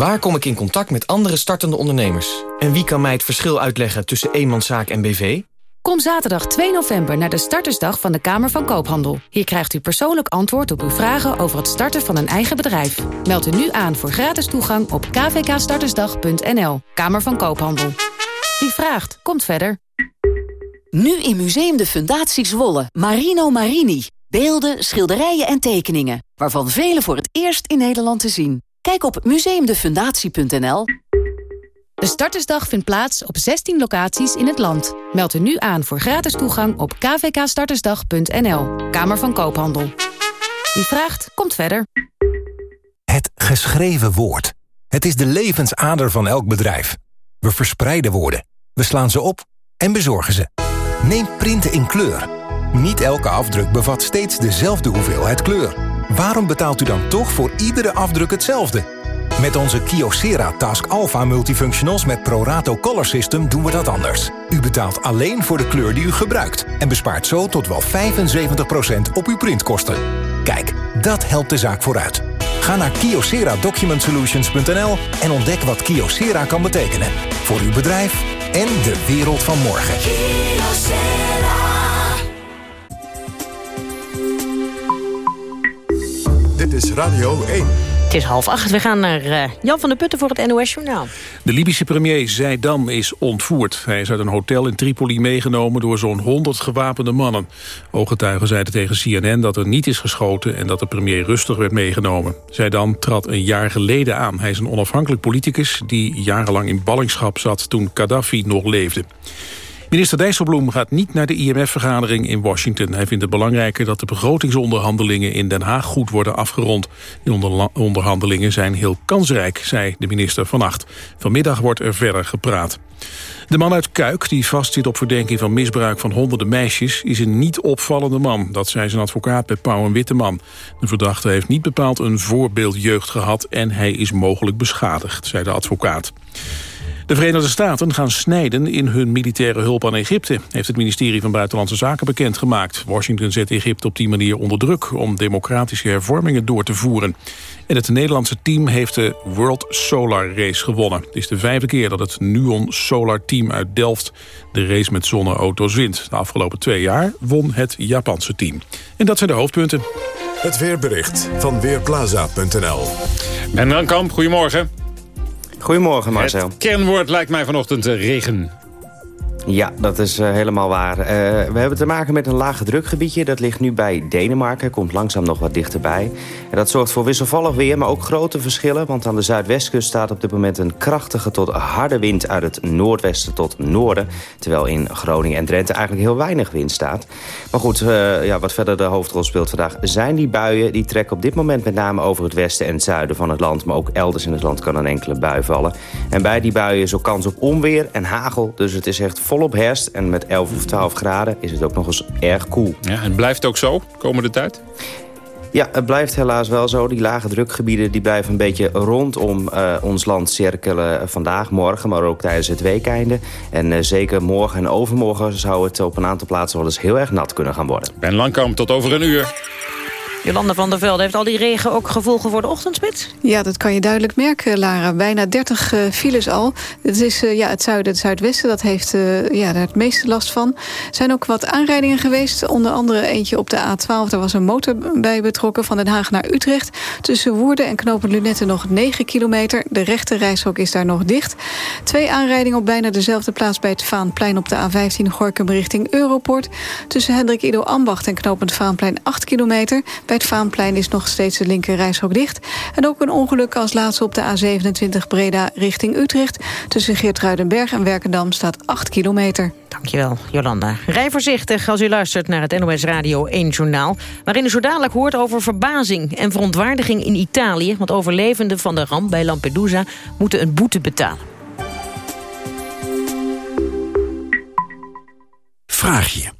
Waar kom ik in contact met andere startende ondernemers? En wie kan mij het verschil uitleggen tussen eenmanszaak en BV? Kom zaterdag 2 november naar de startersdag van de Kamer van Koophandel. Hier krijgt u persoonlijk antwoord op uw vragen over het starten van een eigen bedrijf. Meld u nu aan voor gratis toegang op kvkstartersdag.nl. Kamer van Koophandel. Wie vraagt, komt verder. Nu in Museum de Fundatie Zwolle. Marino Marini. Beelden, schilderijen en tekeningen, waarvan vele voor het eerst in Nederland te zien. Kijk op museumdefundatie.nl. De Startersdag vindt plaats op 16 locaties in het land. Meld u nu aan voor gratis toegang op kvkstartersdag.nl. Kamer van Koophandel. Wie vraagt, komt verder. Het geschreven woord. Het is de levensader van elk bedrijf. We verspreiden woorden, we slaan ze op en bezorgen ze. Neem printen in kleur. Niet elke afdruk bevat steeds dezelfde hoeveelheid kleur. Waarom betaalt u dan toch voor iedere afdruk hetzelfde? Met onze Kyocera Task Alpha Multifunctionals met Prorato Color System doen we dat anders. U betaalt alleen voor de kleur die u gebruikt en bespaart zo tot wel 75% op uw printkosten. Kijk, dat helpt de zaak vooruit. Ga naar kyocera-document-solutions.nl en ontdek wat Kyocera kan betekenen. Voor uw bedrijf en de wereld van morgen. Is Radio 1. Het is half acht. We gaan naar uh, Jan van der Putten voor het NOS Journaal. De Libische premier Zaydam is ontvoerd. Hij is uit een hotel in Tripoli meegenomen door zo'n 100 gewapende mannen. Ooggetuigen zeiden tegen CNN dat er niet is geschoten... en dat de premier rustig werd meegenomen. Zaydam trad een jaar geleden aan. Hij is een onafhankelijk politicus die jarenlang in ballingschap zat... toen Gaddafi nog leefde. Minister Dijsselbloem gaat niet naar de IMF-vergadering in Washington. Hij vindt het belangrijker dat de begrotingsonderhandelingen in Den Haag goed worden afgerond. Die onderhandelingen zijn heel kansrijk, zei de minister vannacht. Vanmiddag wordt er verder gepraat. De man uit Kuik, die vastzit op verdenking van misbruik van honderden meisjes... is een niet opvallende man. Dat zei zijn advocaat bij Pauw en Witteman. De verdachte heeft niet bepaald een voorbeeldjeugd gehad... en hij is mogelijk beschadigd, zei de advocaat. De Verenigde Staten gaan snijden in hun militaire hulp aan Egypte... heeft het ministerie van Buitenlandse Zaken bekendgemaakt. Washington zet Egypte op die manier onder druk... om democratische hervormingen door te voeren. En het Nederlandse team heeft de World Solar Race gewonnen. Het is de vijfde keer dat het Nuon Solar Team uit Delft... de race met zonneauto's wint. De afgelopen twee jaar won het Japanse team. En dat zijn de hoofdpunten. Het weerbericht van Weerplaza.nl. Ben Rankamp, goedemorgen. Goedemorgen Marcel. Het kernwoord lijkt mij vanochtend eh, regen. Ja, dat is uh, helemaal waar. Uh, we hebben te maken met een lage drukgebiedje. Dat ligt nu bij Denemarken. Komt langzaam nog wat dichterbij. En dat zorgt voor wisselvallig weer, maar ook grote verschillen. Want aan de zuidwestkust staat op dit moment een krachtige tot harde wind... uit het noordwesten tot noorden. Terwijl in Groningen en Drenthe eigenlijk heel weinig wind staat. Maar goed, uh, ja, wat verder de hoofdrol speelt vandaag... zijn die buien. Die trekken op dit moment met name over het westen en het zuiden van het land. Maar ook elders in het land kan een enkele bui vallen. En bij die buien is ook kans op onweer en hagel. Dus het is echt volop herfst. En met 11 of 12 graden is het ook nog eens erg koel. Ja, en blijft ook zo komende tijd? Ja, het blijft helaas wel zo. Die lage drukgebieden die blijven een beetje rondom uh, ons land cirkelen vandaag, morgen, maar ook tijdens het weekeinde. En uh, zeker morgen en overmorgen zou het op een aantal plaatsen wel eens heel erg nat kunnen gaan worden. Ben Langkamp, tot over een uur. Jolanda van der Velde, heeft al die regen ook gevolgen voor de ochtendspits? Ja, dat kan je duidelijk merken, Lara. Bijna 30 uh, files al. Het is uh, ja, het zuiden, het zuidwesten, dat heeft uh, ja, daar het meeste last van. Er zijn ook wat aanrijdingen geweest. Onder andere eentje op de A12. Daar was een motor bij betrokken van Den Haag naar Utrecht. Tussen Woerden en Knopen Lunette nog 9 kilometer. De rechte reishok is daar nog dicht. Twee aanrijdingen op bijna dezelfde plaats bij het Vaanplein op de A15 Gorkum richting Europort. Tussen Hendrik Ido Ambacht en Knopend Vaanplein 8 kilometer. Bij het Vaanplein is nog steeds de linker reishok dicht. En ook een ongeluk als laatste op de A27 Breda richting Utrecht. Tussen Geertruidenberg en Werkendam staat 8 kilometer. Dankjewel, Jolanda. Rij voorzichtig als u luistert naar het NOS Radio 1 journaal... waarin u zo dadelijk hoort over verbazing en verontwaardiging in Italië... want overlevenden van de ramp bij Lampedusa moeten een boete betalen. Vraag je.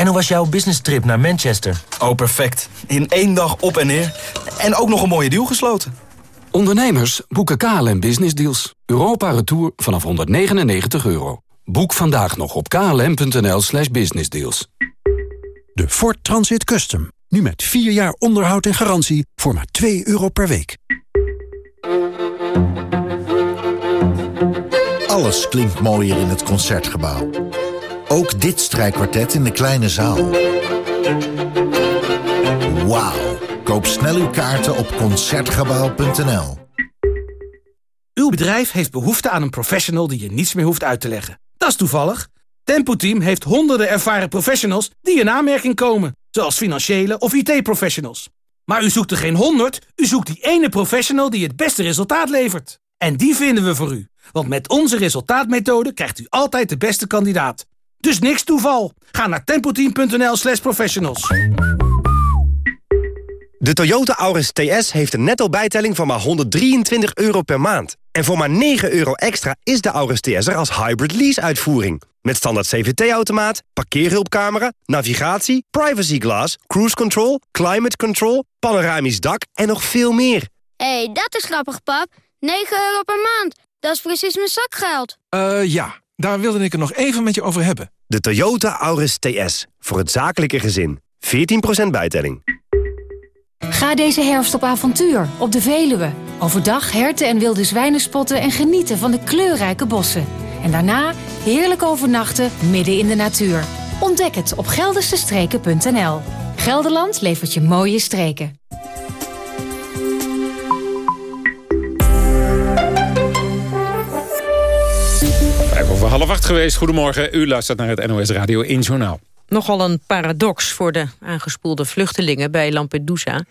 En hoe was jouw business trip naar Manchester? Oh, perfect. In één dag op en neer. En ook nog een mooie deal gesloten. Ondernemers boeken KLM Business Deals. Europa Retour vanaf 199 euro. Boek vandaag nog op klm.nl slash businessdeals. De Ford Transit Custom. Nu met 4 jaar onderhoud en garantie voor maar 2 euro per week. Alles klinkt mooier in het Concertgebouw. Ook dit strijkkwartet in de kleine zaal. Wauw. Koop snel uw kaarten op Concertgebouw.nl. Uw bedrijf heeft behoefte aan een professional die je niets meer hoeft uit te leggen. Dat is toevallig. Tempo Team heeft honderden ervaren professionals die in aanmerking komen. Zoals financiële of IT-professionals. Maar u zoekt er geen honderd, u zoekt die ene professional die het beste resultaat levert. En die vinden we voor u. Want met onze resultaatmethode krijgt u altijd de beste kandidaat. Dus niks toeval. Ga naar tempoteam.nl slash professionals. De Toyota Auris TS heeft een netto bijtelling van maar 123 euro per maand. En voor maar 9 euro extra is de Auris TS er als hybrid lease-uitvoering. Met standaard CVT-automaat, parkeerhulpcamera, navigatie, privacy glass, cruise control, climate control, panoramisch dak en nog veel meer. Hé, hey, dat is grappig, pap. 9 euro per maand. Dat is precies mijn zakgeld. Eh, uh, ja. Daar wilde ik het nog even met je over hebben. De Toyota Auris TS. Voor het zakelijke gezin. 14% bijtelling. Ga deze herfst op avontuur op de Veluwe. Overdag herten en wilde zwijnen spotten en genieten van de kleurrijke bossen. En daarna heerlijk overnachten midden in de natuur. Ontdek het op geldersestreken.nl. Gelderland levert je mooie streken. Half acht geweest. Goedemorgen, u luistert naar het NOS Radio 1 Journaal. Nogal een paradox voor de aangespoelde vluchtelingen bij Lampedusa.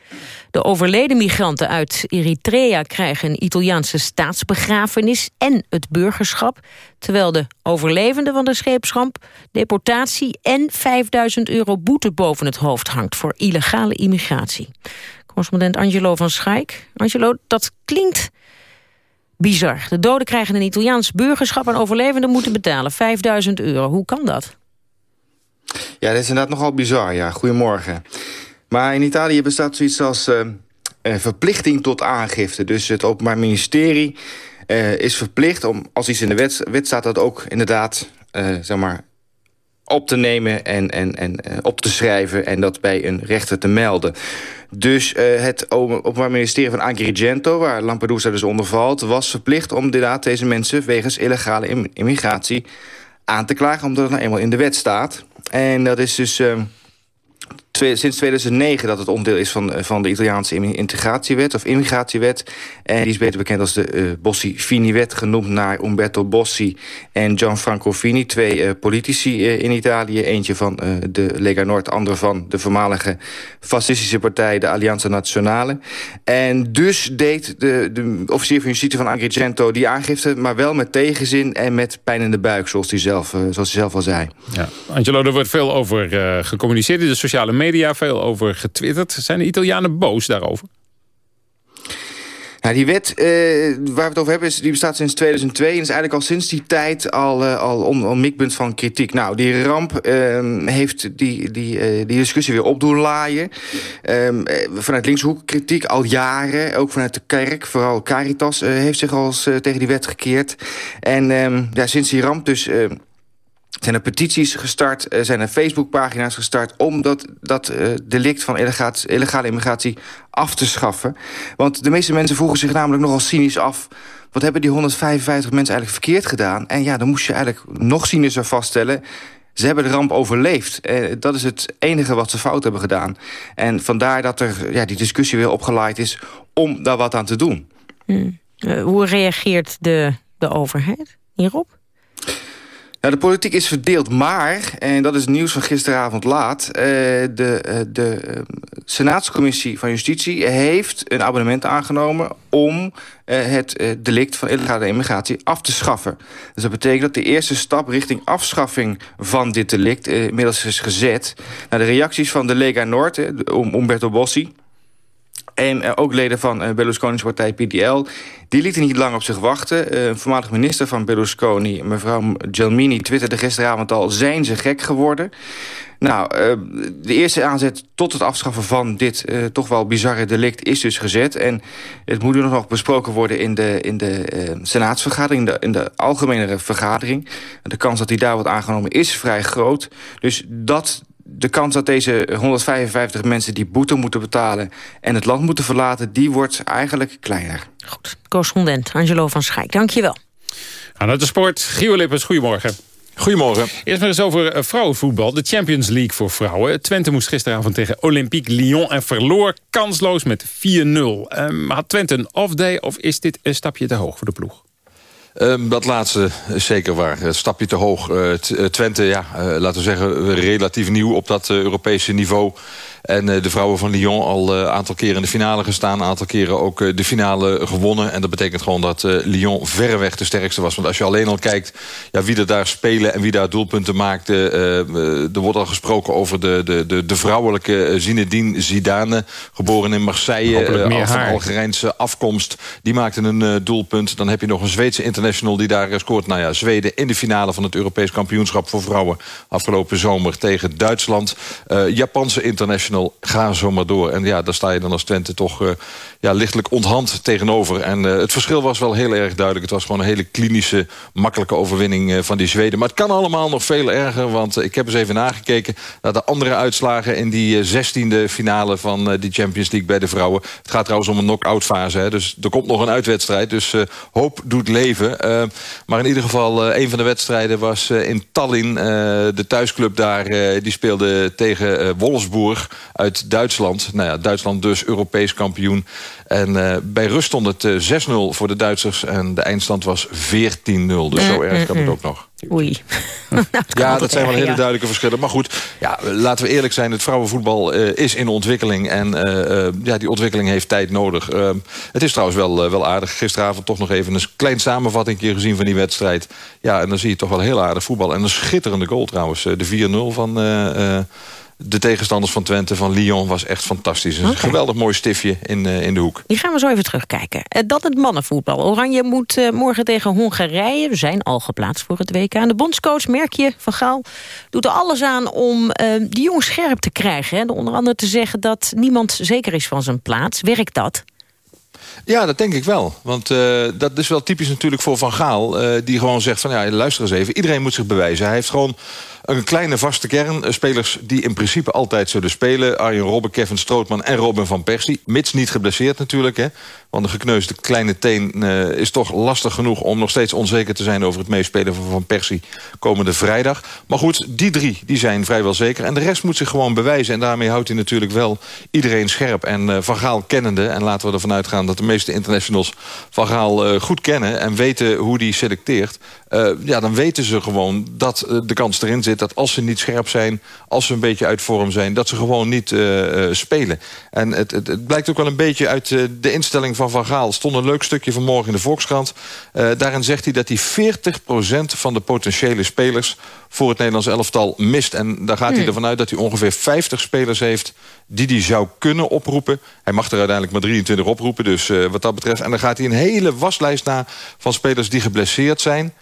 De overleden migranten uit Eritrea krijgen een Italiaanse staatsbegrafenis en het burgerschap. Terwijl de overlevende van de scheepsramp deportatie en 5000 euro boete boven het hoofd hangt voor illegale immigratie. Correspondent Angelo van Schaik. Angelo, dat klinkt bizar. De doden krijgen een Italiaans burgerschap en overlevenden moeten betalen 5000 euro. Hoe kan dat? Ja, dat is inderdaad nogal bizar, ja. Goedemorgen. Maar in Italië bestaat zoiets als uh, een verplichting tot aangifte. Dus het Openbaar Ministerie uh, is verplicht om, als iets in de wet, staat... dat ook inderdaad, uh, zeg maar, op te nemen en, en, en op te schrijven... en dat bij een rechter te melden. Dus het Openbaar Ministerie van Agrigento... waar Lampedusa dus onder valt... was verplicht om inderdaad deze mensen... wegens illegale immigratie aan te klagen... omdat het nou eenmaal in de wet staat... En dat is dus twee, sinds 2009 dat het onderdeel is van, van de Italiaanse integratiewet of immigratiewet. En die is beter bekend als de uh, Bossi-Fini-wet, genoemd naar Umberto Bossi en Gianfranco Fini. Twee uh, politici in Italië. Eentje van de Lega Nord, ander van de voormalige fascistische partij, de Allianza Nazionale. En dus deed de, de officier van justitie van Agrigento die aangifte, maar wel met tegenzin en met pijn in de buik, zoals hij zelf, zoals hij zelf al zei. Ja. Angelo, er wordt veel over gecommuniceerd in de sociale media veel over getwitterd. Zijn de Italianen boos daarover? Nou, die wet uh, waar we het over hebben, is, die bestaat sinds 2002... en is eigenlijk al sinds die tijd al, uh, al on, mikpunt van kritiek. Nou, die ramp uh, heeft die, die, die discussie weer op doen laaien. Ehm, vanuit linkshoek kritiek al jaren, ook vanuit de kerk... vooral Caritas heeft zich al tegen die wet gekeerd. En ehm, ja, sinds die ramp dus zijn er petities gestart, zijn er Facebookpagina's gestart... om dat, dat uh, delict van illegale immigratie af te schaffen. Want de meeste mensen vroegen zich namelijk nogal cynisch af... wat hebben die 155 mensen eigenlijk verkeerd gedaan? En ja, dan moest je eigenlijk nog cynischer vaststellen... Ze hebben de ramp overleefd. Eh, dat is het enige wat ze fout hebben gedaan. En vandaar dat er ja, die discussie weer opgelaaid is... om daar wat aan te doen. Hmm. Hoe reageert de, de overheid hierop? Nou, de politiek is verdeeld, maar, en dat is nieuws van gisteravond laat... Uh, de, uh, de uh, Senaatscommissie van Justitie heeft een abonnement aangenomen... om het delict van illegale immigratie af te schaffen. Dus dat betekent dat de eerste stap richting afschaffing van dit delict... Inmiddels is gezet. Nou, de reacties van de Lega Noord, uh, Umberto Bossi... En ook leden van Berlusconi's partij PDL. Die lieten niet lang op zich wachten. Uh, voormalig minister van Berlusconi, mevrouw Gelmini, twitterde gisteravond al... zijn ze gek geworden? Nou, de eerste aanzet tot het afschaffen van dit toch wel bizarre delict is dus gezet. En het moet nu nog besproken worden in de, in de senaatsvergadering, in de, in de algemene vergadering. De kans dat die daar wordt aangenomen is vrij groot. Dus dat de kans dat deze 155 mensen die boete moeten betalen... en het land moeten verlaten, die wordt eigenlijk kleiner. Goed, correspondent Angelo van Schijk, dank je wel. Naar de sport. Gio Lippens, goedemorgen. Goedemorgen. Eerst maar eens over eh, vrouwenvoetbal. De Champions League voor vrouwen. Twente moest gisteravond tegen Olympique Lyon... en verloor kansloos met 4-0. Um, had Twente een off-day of is dit een stapje te hoog voor de ploeg? Um, dat laatste is zeker waar. Een stapje te hoog. Uh, Twente, ja, uh, laten we zeggen, relatief nieuw op dat Europese niveau. En de vrouwen van Lyon al een aantal keren in de finale gestaan. Een aantal keren ook de finale gewonnen. En dat betekent gewoon dat Lyon verreweg de sterkste was. Want als je alleen al kijkt ja, wie er daar spelen en wie daar doelpunten maakte. er wordt al gesproken over de, de, de, de vrouwelijke Zinedine Zidane. Geboren in Marseille, van Algerijnse afkomst. Die maakte een doelpunt. Dan heb je nog een Zweedse international die daar scoort. Nou ja, Zweden in de finale van het Europees kampioenschap voor vrouwen. Afgelopen zomer tegen Duitsland. Japanse international ga zo maar door. En ja, daar sta je dan als Twente toch uh, ja, lichtelijk onthand tegenover. En het verschil was wel heel erg duidelijk. Het was gewoon een hele klinische, makkelijke overwinning van die Zweden. Maar het kan allemaal nog veel erger. Want ik heb eens even nagekeken naar de andere uitslagen... in die zestiende finale van de Champions League bij de vrouwen. Het gaat trouwens om een knock-out fase. Hè, dus er komt nog een uitwedstrijd. Dus hoop doet leven. Maar in ieder geval, een van de wedstrijden was in Tallinn. de thuisclub daar, die speelde tegen Wolfsburg uit Duitsland. Nou ja, Duitsland dus Europees kampioen. En bij rust stond het uh, eh, 6-0 voor de Duitsers. En de eindstand was 14-0. Dus zo erg kan het ook nog. Oei. (laughs) nou, ja, dat zijn wel hele duidelijke verschillen. Maar goed, ja, laten we eerlijk zijn. Het vrouwenvoetbal uh, is in ontwikkeling. En ja, die ontwikkeling heeft tijd nodig. het is trouwens wel, wel aardig. Gisteravond toch nog even een klein samenvatting gezien van die wedstrijd. Ja, en dan zie je toch wel heel aardig voetbal. En een schitterende goal trouwens. De 4-0 van de tegenstanders van Twente, van Lyon, was echt fantastisch. Een geweldig mooi stiftje in, uh, in de hoek. Die gaan we zo even terugkijken. Uh, dat het mannenvoetbal. Oranje moet uh, morgen tegen Hongarije. We zijn al geplaatst voor het WK. En de bondscoach, merk je, Van Gaal, doet er alles aan om die jongens scherp te krijgen. Hè? Onder andere te zeggen dat niemand zeker is van zijn plaats. Werkt dat? Ja, dat denk ik wel. Want uh, dat is wel typisch natuurlijk voor Van Gaal. Uh, die gewoon zegt van ja, luister eens even. Iedereen moet zich bewijzen. Hij heeft gewoon een kleine vaste kern. Uh, spelers die in principe altijd zullen spelen. Arjen Robben, Kevin Strootman en Robin van Persie. Mits niet geblesseerd natuurlijk. Hè. Want de gekneusde kleine teen uh, is toch lastig genoeg... om nog steeds onzeker te zijn over het meespelen van Van Persie komende vrijdag. Maar goed, die drie die zijn vrijwel zeker. En de rest moet zich gewoon bewijzen. En daarmee houdt hij natuurlijk wel iedereen scherp. En uh, Van Gaal kennende, en laten we ervan uitgaan... dat de meeste internationals Van Gaal goed kennen... en weten hoe die selecteert... Ja, dan weten ze gewoon dat de kans erin zit... dat als ze niet scherp zijn, als ze een beetje uit vorm zijn... dat ze gewoon niet uh, spelen. En het, het, het, blijkt ook wel een beetje uit de instelling van Van Gaal. Stond een leuk stukje vanmorgen in de Volkskrant. daarin zegt hij dat hij 40% van de potentiële spelers... voor het Nederlands elftal mist. En daar gaat hij ervan uit dat hij ongeveer 50 spelers heeft... die hij zou kunnen oproepen. Hij mag er uiteindelijk maar 23 oproepen, dus wat dat betreft. En dan gaat hij een hele waslijst na van spelers die geblesseerd zijn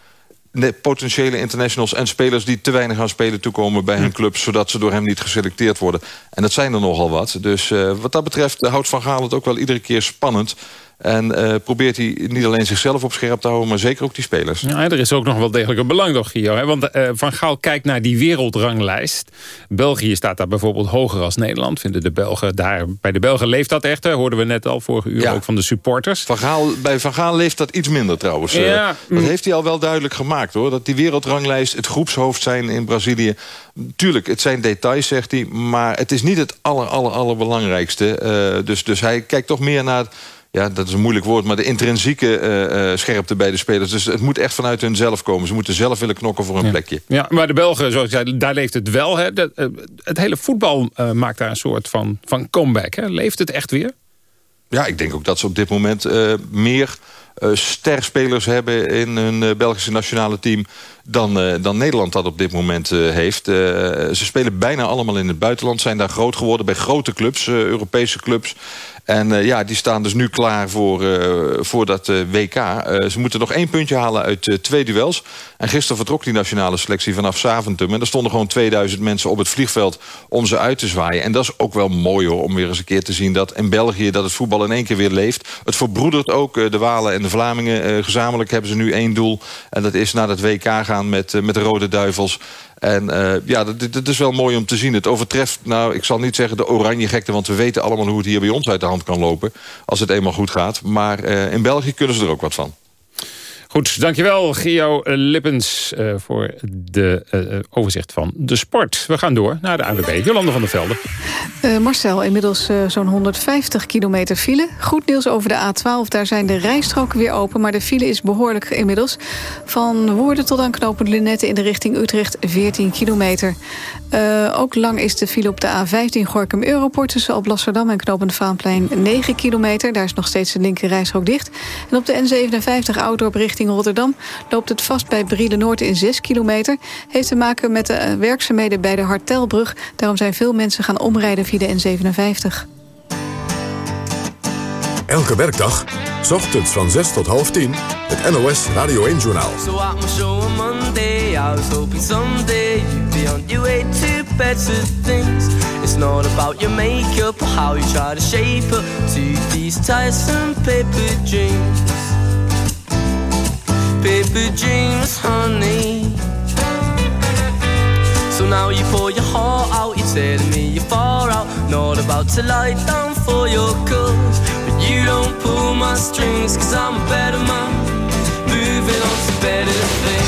potentiële internationals en spelers die te weinig aan spelen toekomen bij hun clubs... zodat ze door hem niet geselecteerd worden. En dat zijn er nogal wat. Dus uh, wat dat betreft houdt Van Gaal het ook wel iedere keer spannend. En uh, probeert hij niet alleen zichzelf op scherp te houden... maar zeker ook die spelers. Ja, er is ook nog wel degelijk een belang toch, Gio. Hè? Want uh, Van Gaal kijkt naar die wereldranglijst. België staat daar bijvoorbeeld hoger als Nederland. Vinden de Belgen daar, bij de Belgen leeft dat echt. Hè? Hoorden we net al vorige uur ja. ook van de supporters. Van Gaal, bij Van Gaal leeft dat iets minder trouwens. Ja. Uh, dat heeft hij al wel duidelijk gemaakt. hoor. Dat die wereldranglijst het groepshoofd zijn in Brazilië. Tuurlijk, het zijn details, zegt hij. Maar het is niet het aller, aller, allerbelangrijkste. dus, dus hij kijkt toch meer naar ja, dat is een moeilijk woord, maar de intrinsieke uh, uh, scherpte bij de spelers. Dus het moet echt vanuit hun zelf komen. Ze moeten zelf willen knokken voor een ja. plekje. Ja, maar de Belgen, zoals ik zei, daar leeft het wel. Hè? De, uh, het hele voetbal maakt daar een soort van, van comeback. Hè? Leeft het echt weer? Ja, ik denk ook dat ze op dit moment meer sterspelers hebben in hun Belgische nationale team... Dan, dan Nederland dat op dit moment heeft. ze spelen bijna allemaal in het buitenland. Zijn daar groot geworden bij grote clubs, Europese clubs. En uh, ja, die staan dus nu klaar voor, uh, voor dat uh, WK. ze moeten nog één puntje halen uit twee duels. En gisteren vertrok die nationale selectie vanaf Saventum. En er stonden gewoon 2000 mensen op het vliegveld om ze uit te zwaaien. En dat is ook wel mooi hoor, om weer eens een keer te zien... dat in België dat het voetbal in één keer weer leeft. Het verbroedert ook de Walen en de Vlamingen. gezamenlijk hebben ze nu één doel. En dat is naar het WK gaan met, met de Rode Duivels. En uh, ja, dat, is wel mooi om te zien. Het overtreft, nou, ik zal niet zeggen de oranje gekte... want we weten allemaal hoe het hier bij ons uit de hand kan lopen... als het eenmaal goed gaat. Maar uh, in België kunnen ze er ook wat van. Goed, dankjewel Gio Lippens uh, voor de uh, overzicht van de sport. We gaan door naar de AWB. Jolande van der Velde. Marcel, inmiddels zo'n 150 kilometer file. Goed nieuws over de A12, daar zijn de rijstroken weer open... maar de file is behoorlijk inmiddels. Van Woerden tot aan knooppunt Lunette in de richting Utrecht 14 kilometer. ook lang is de file op de A15 Gorkum-Europort... tussen Alblasserdam en knooppunt Vaanplein 9 kilometer. Daar is nog steeds de linker rijstrook dicht. En op de N57 Oudorp richting Rotterdam... loopt het vast bij Brielen Noord in 6 kilometer. Heeft te maken met de werkzaamheden bij de Hartelbrug. Daarom zijn veel mensen gaan omrijden via de N57. Elke werkdag, s ochtends van 6 tot half 10, het NOS Radio 1-journaal. So I'm show on Monday, I was hoping someday you'd be on your way to better things. It's not about your makeup or how you try to shape up to these tiresome paper dreams. Paper dreams, honey. So now you pour your heart out, you're telling me you're far out. Not about to lie down for your cause. But you don't pull my strings, cause I'm a better man. Moving on to better things.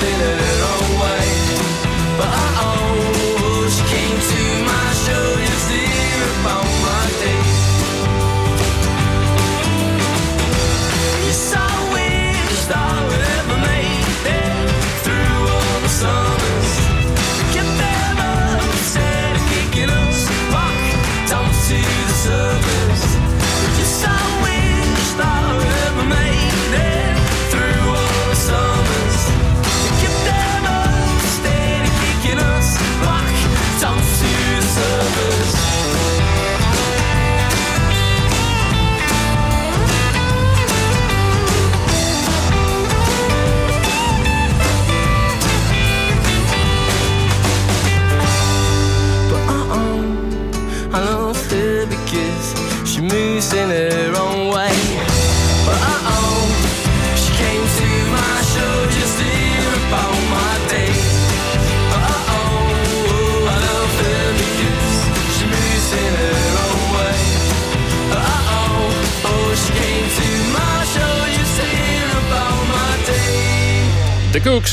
she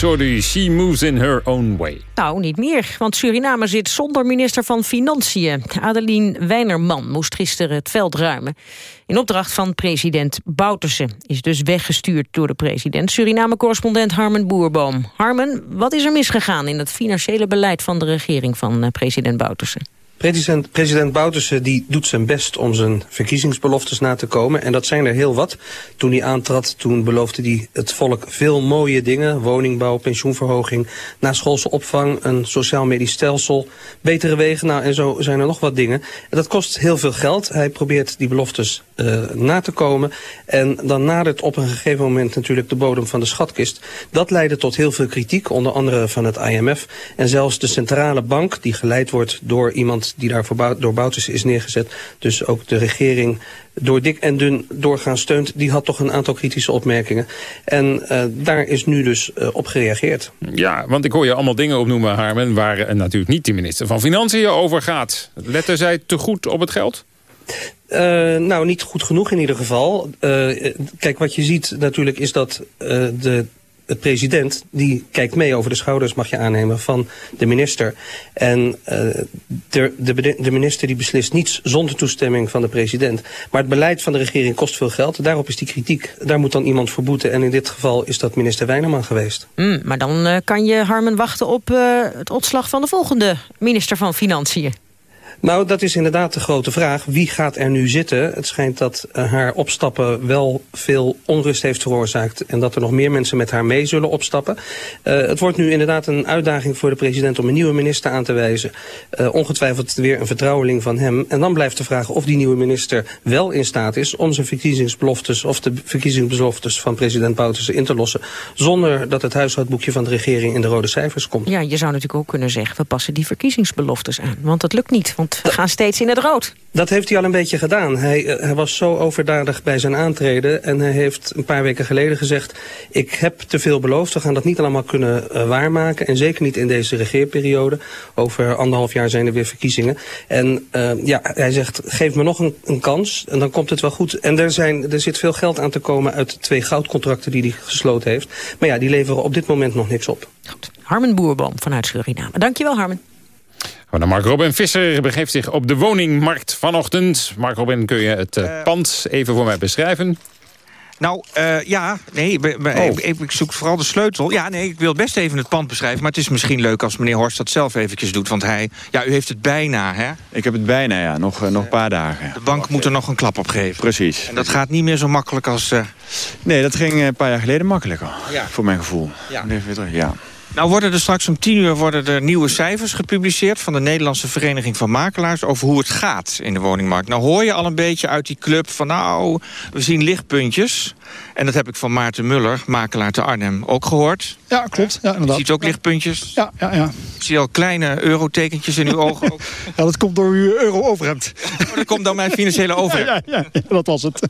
U She Moves in Her Own Way. Nou, niet meer, want Suriname zit zonder minister van Financiën. Adeline Weinerman moest gisteren het veld ruimen. In opdracht van president Bouterse is dus weggestuurd door de president. Suriname-correspondent Harmen Boerboom. Harmen, wat is er misgegaan in het financiële beleid van de regering van eh, president Bouterse? President, president Bouterse die doet zijn best om zijn verkiezingsbeloftes na te komen. En dat zijn er heel wat. Toen hij aantrad, toen beloofde hij het volk veel mooie dingen. Woningbouw, pensioenverhoging, naschoolse opvang, een sociaal-medisch stelsel, betere wegen. Nou, en zo zijn er nog wat dingen. En dat kost heel veel geld. Hij probeert die beloftes uh, na te komen. En dan nadert op een gegeven moment natuurlijk de bodem van de schatkist. Dat leidde tot heel veel kritiek, onder andere van het IMF. En zelfs de centrale bank, die geleid wordt door iemand die daar voor door Bouters is neergezet. Dus ook de regering door dik en dun doorgaan steunt, die had toch een aantal kritische opmerkingen. En uh, daar is nu dus uh, op gereageerd. Ja, want ik hoor je allemaal dingen opnoemen, Harmen... waar uh, natuurlijk niet de minister van Financiën over gaat. Letten zij te goed op het geld? Uh, nou, niet goed genoeg in ieder geval. Uh, kijk, wat je ziet natuurlijk is dat uh, de president die kijkt mee over de schouders, mag je aannemen, van de minister. En de, de, de, minister die beslist niets zonder toestemming van de president. Maar het beleid van de regering kost veel geld. Daarop is die kritiek. Daar moet dan iemand voor boeten. En in dit geval is dat minister Weinerman geweest. Mm, maar dan kan je, Harmen, wachten op het ontslag van de volgende minister van Financiën. Nou, dat is inderdaad de grote vraag. Wie gaat er nu zitten? Het schijnt dat uh, haar opstappen wel veel onrust heeft veroorzaakt... en dat er nog meer mensen met haar mee zullen opstappen. Uh, het wordt nu inderdaad een uitdaging voor de president... om een nieuwe minister aan te wijzen. Uh, ongetwijfeld weer een vertrouweling van hem. En dan blijft de vraag of die nieuwe minister wel in staat is... om zijn verkiezingsbeloftes of de verkiezingsbeloftes van president Bouterse in te lossen... zonder dat het huishoudboekje van de regering in de rode cijfers komt. Ja, je zou natuurlijk ook kunnen zeggen... we passen die verkiezingsbeloftes aan. Want dat lukt niet, we gaan steeds in het rood. Dat heeft hij al een beetje gedaan. Hij, uh, hij was zo overdadig bij zijn aantreden... en hij heeft een paar weken geleden gezegd... ik heb te veel beloofd, we gaan dat niet allemaal kunnen uh, waarmaken... en zeker niet in deze regeerperiode. Over anderhalf jaar zijn er weer verkiezingen. En uh, ja, hij zegt, geef me nog een, een, kans en dan komt het wel goed. En er, zijn, er zit veel geld aan te komen uit de twee goudcontracten die hij gesloten heeft. Maar ja, die leveren op dit moment nog niks op. Goed. Harmen Boerboom vanuit Suriname. Dankjewel, Harmen. Maar Mark Robin Visser begeeft zich op de woningmarkt vanochtend. Mark Robin, kun je het uh, pand even voor mij beschrijven? Nou, uh, ja, nee, oh. ik, ik, zoek vooral de sleutel. Ja, nee, ik wil best even het pand beschrijven... maar het is misschien leuk als meneer Horst dat zelf eventjes doet. Want hij, ja, u heeft het bijna, hè? Ik heb het bijna, ja. Nog, uh, nog een paar dagen. De bank moet er nog een klap op geven. Precies. En dat gaat niet meer zo makkelijk als... Uh... Nee, dat ging een paar jaar geleden makkelijker. Ja. Voor mijn gevoel. Ja. ja. Nou worden er straks om tien uur worden er nieuwe cijfers gepubliceerd... van de Nederlandse Vereniging van Makelaars... over hoe het gaat in de woningmarkt. Nou hoor je al een beetje uit die club van... nou, we zien lichtpuntjes. En dat heb ik van Maarten Muller, makelaar te Arnhem, ook gehoord. Ja, klopt. Ja, inderdaad. Je ziet ook lichtpuntjes. Ja, ja, ja. Ik zie al kleine eurotekentjes in uw ogen. Ook. (laughs) ja, dat komt door uw euro-overhemd. Oh, dat komt door mijn financiële (laughs) overhemd. Ja, ja, ja, dat was het.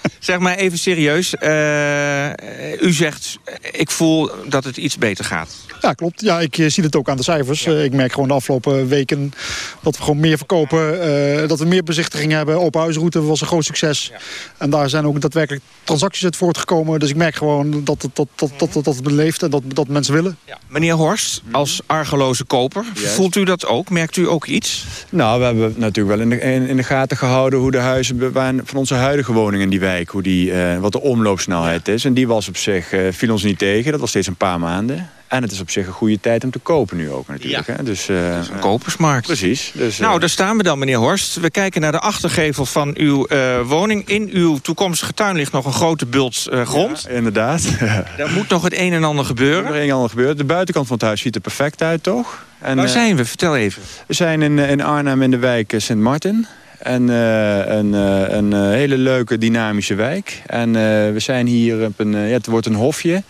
(laughs) Zeg maar even serieus. Uh, u zegt, ik voel dat het iets beter gaat. Ja, klopt. Ja, ik zie het ook aan de cijfers. Ja. ik merk gewoon de afgelopen weken dat we gewoon meer verkopen. Uh, dat we meer bezichtigingen hebben. Open huisroute was een groot succes. Ja. En daar zijn ook daadwerkelijk transacties uit voortgekomen. Dus ik merk gewoon dat het, dat, dat, dat, dat het beleeft en dat, dat mensen willen. Ja. Meneer Horst, als argeloze koper, yes. voelt u dat ook? Merkt u ook iets? Nou, we hebben natuurlijk wel in de, in, in de gaten gehouden... hoe de huizen van onze huidige woningen in die Hoe die, uh, wat de omloopsnelheid is. En die was op zich, uh, viel ons niet tegen. Dat was steeds een paar maanden. En het is op zich een goede tijd om te kopen nu ook natuurlijk. Ja. Hè? Dus, uh, is een kopersmarkt. Precies. Dus, nou, daar staan we dan, meneer Horst. We kijken naar de achtergevel van uw woning. In uw toekomstige tuin ligt nog een grote bult grond. Ja, inderdaad. (laughs) Daar moet nog het een en ander gebeuren. Er moet een en ander gebeuren. De buitenkant van het huis ziet er perfect uit, toch? En, Waar zijn we? Vertel even. We zijn in, in Arnhem in de wijk Sint Martin. En uh, een, uh, een uh, hele leuke dynamische wijk. En we zijn hier op een, ja, het wordt een hofje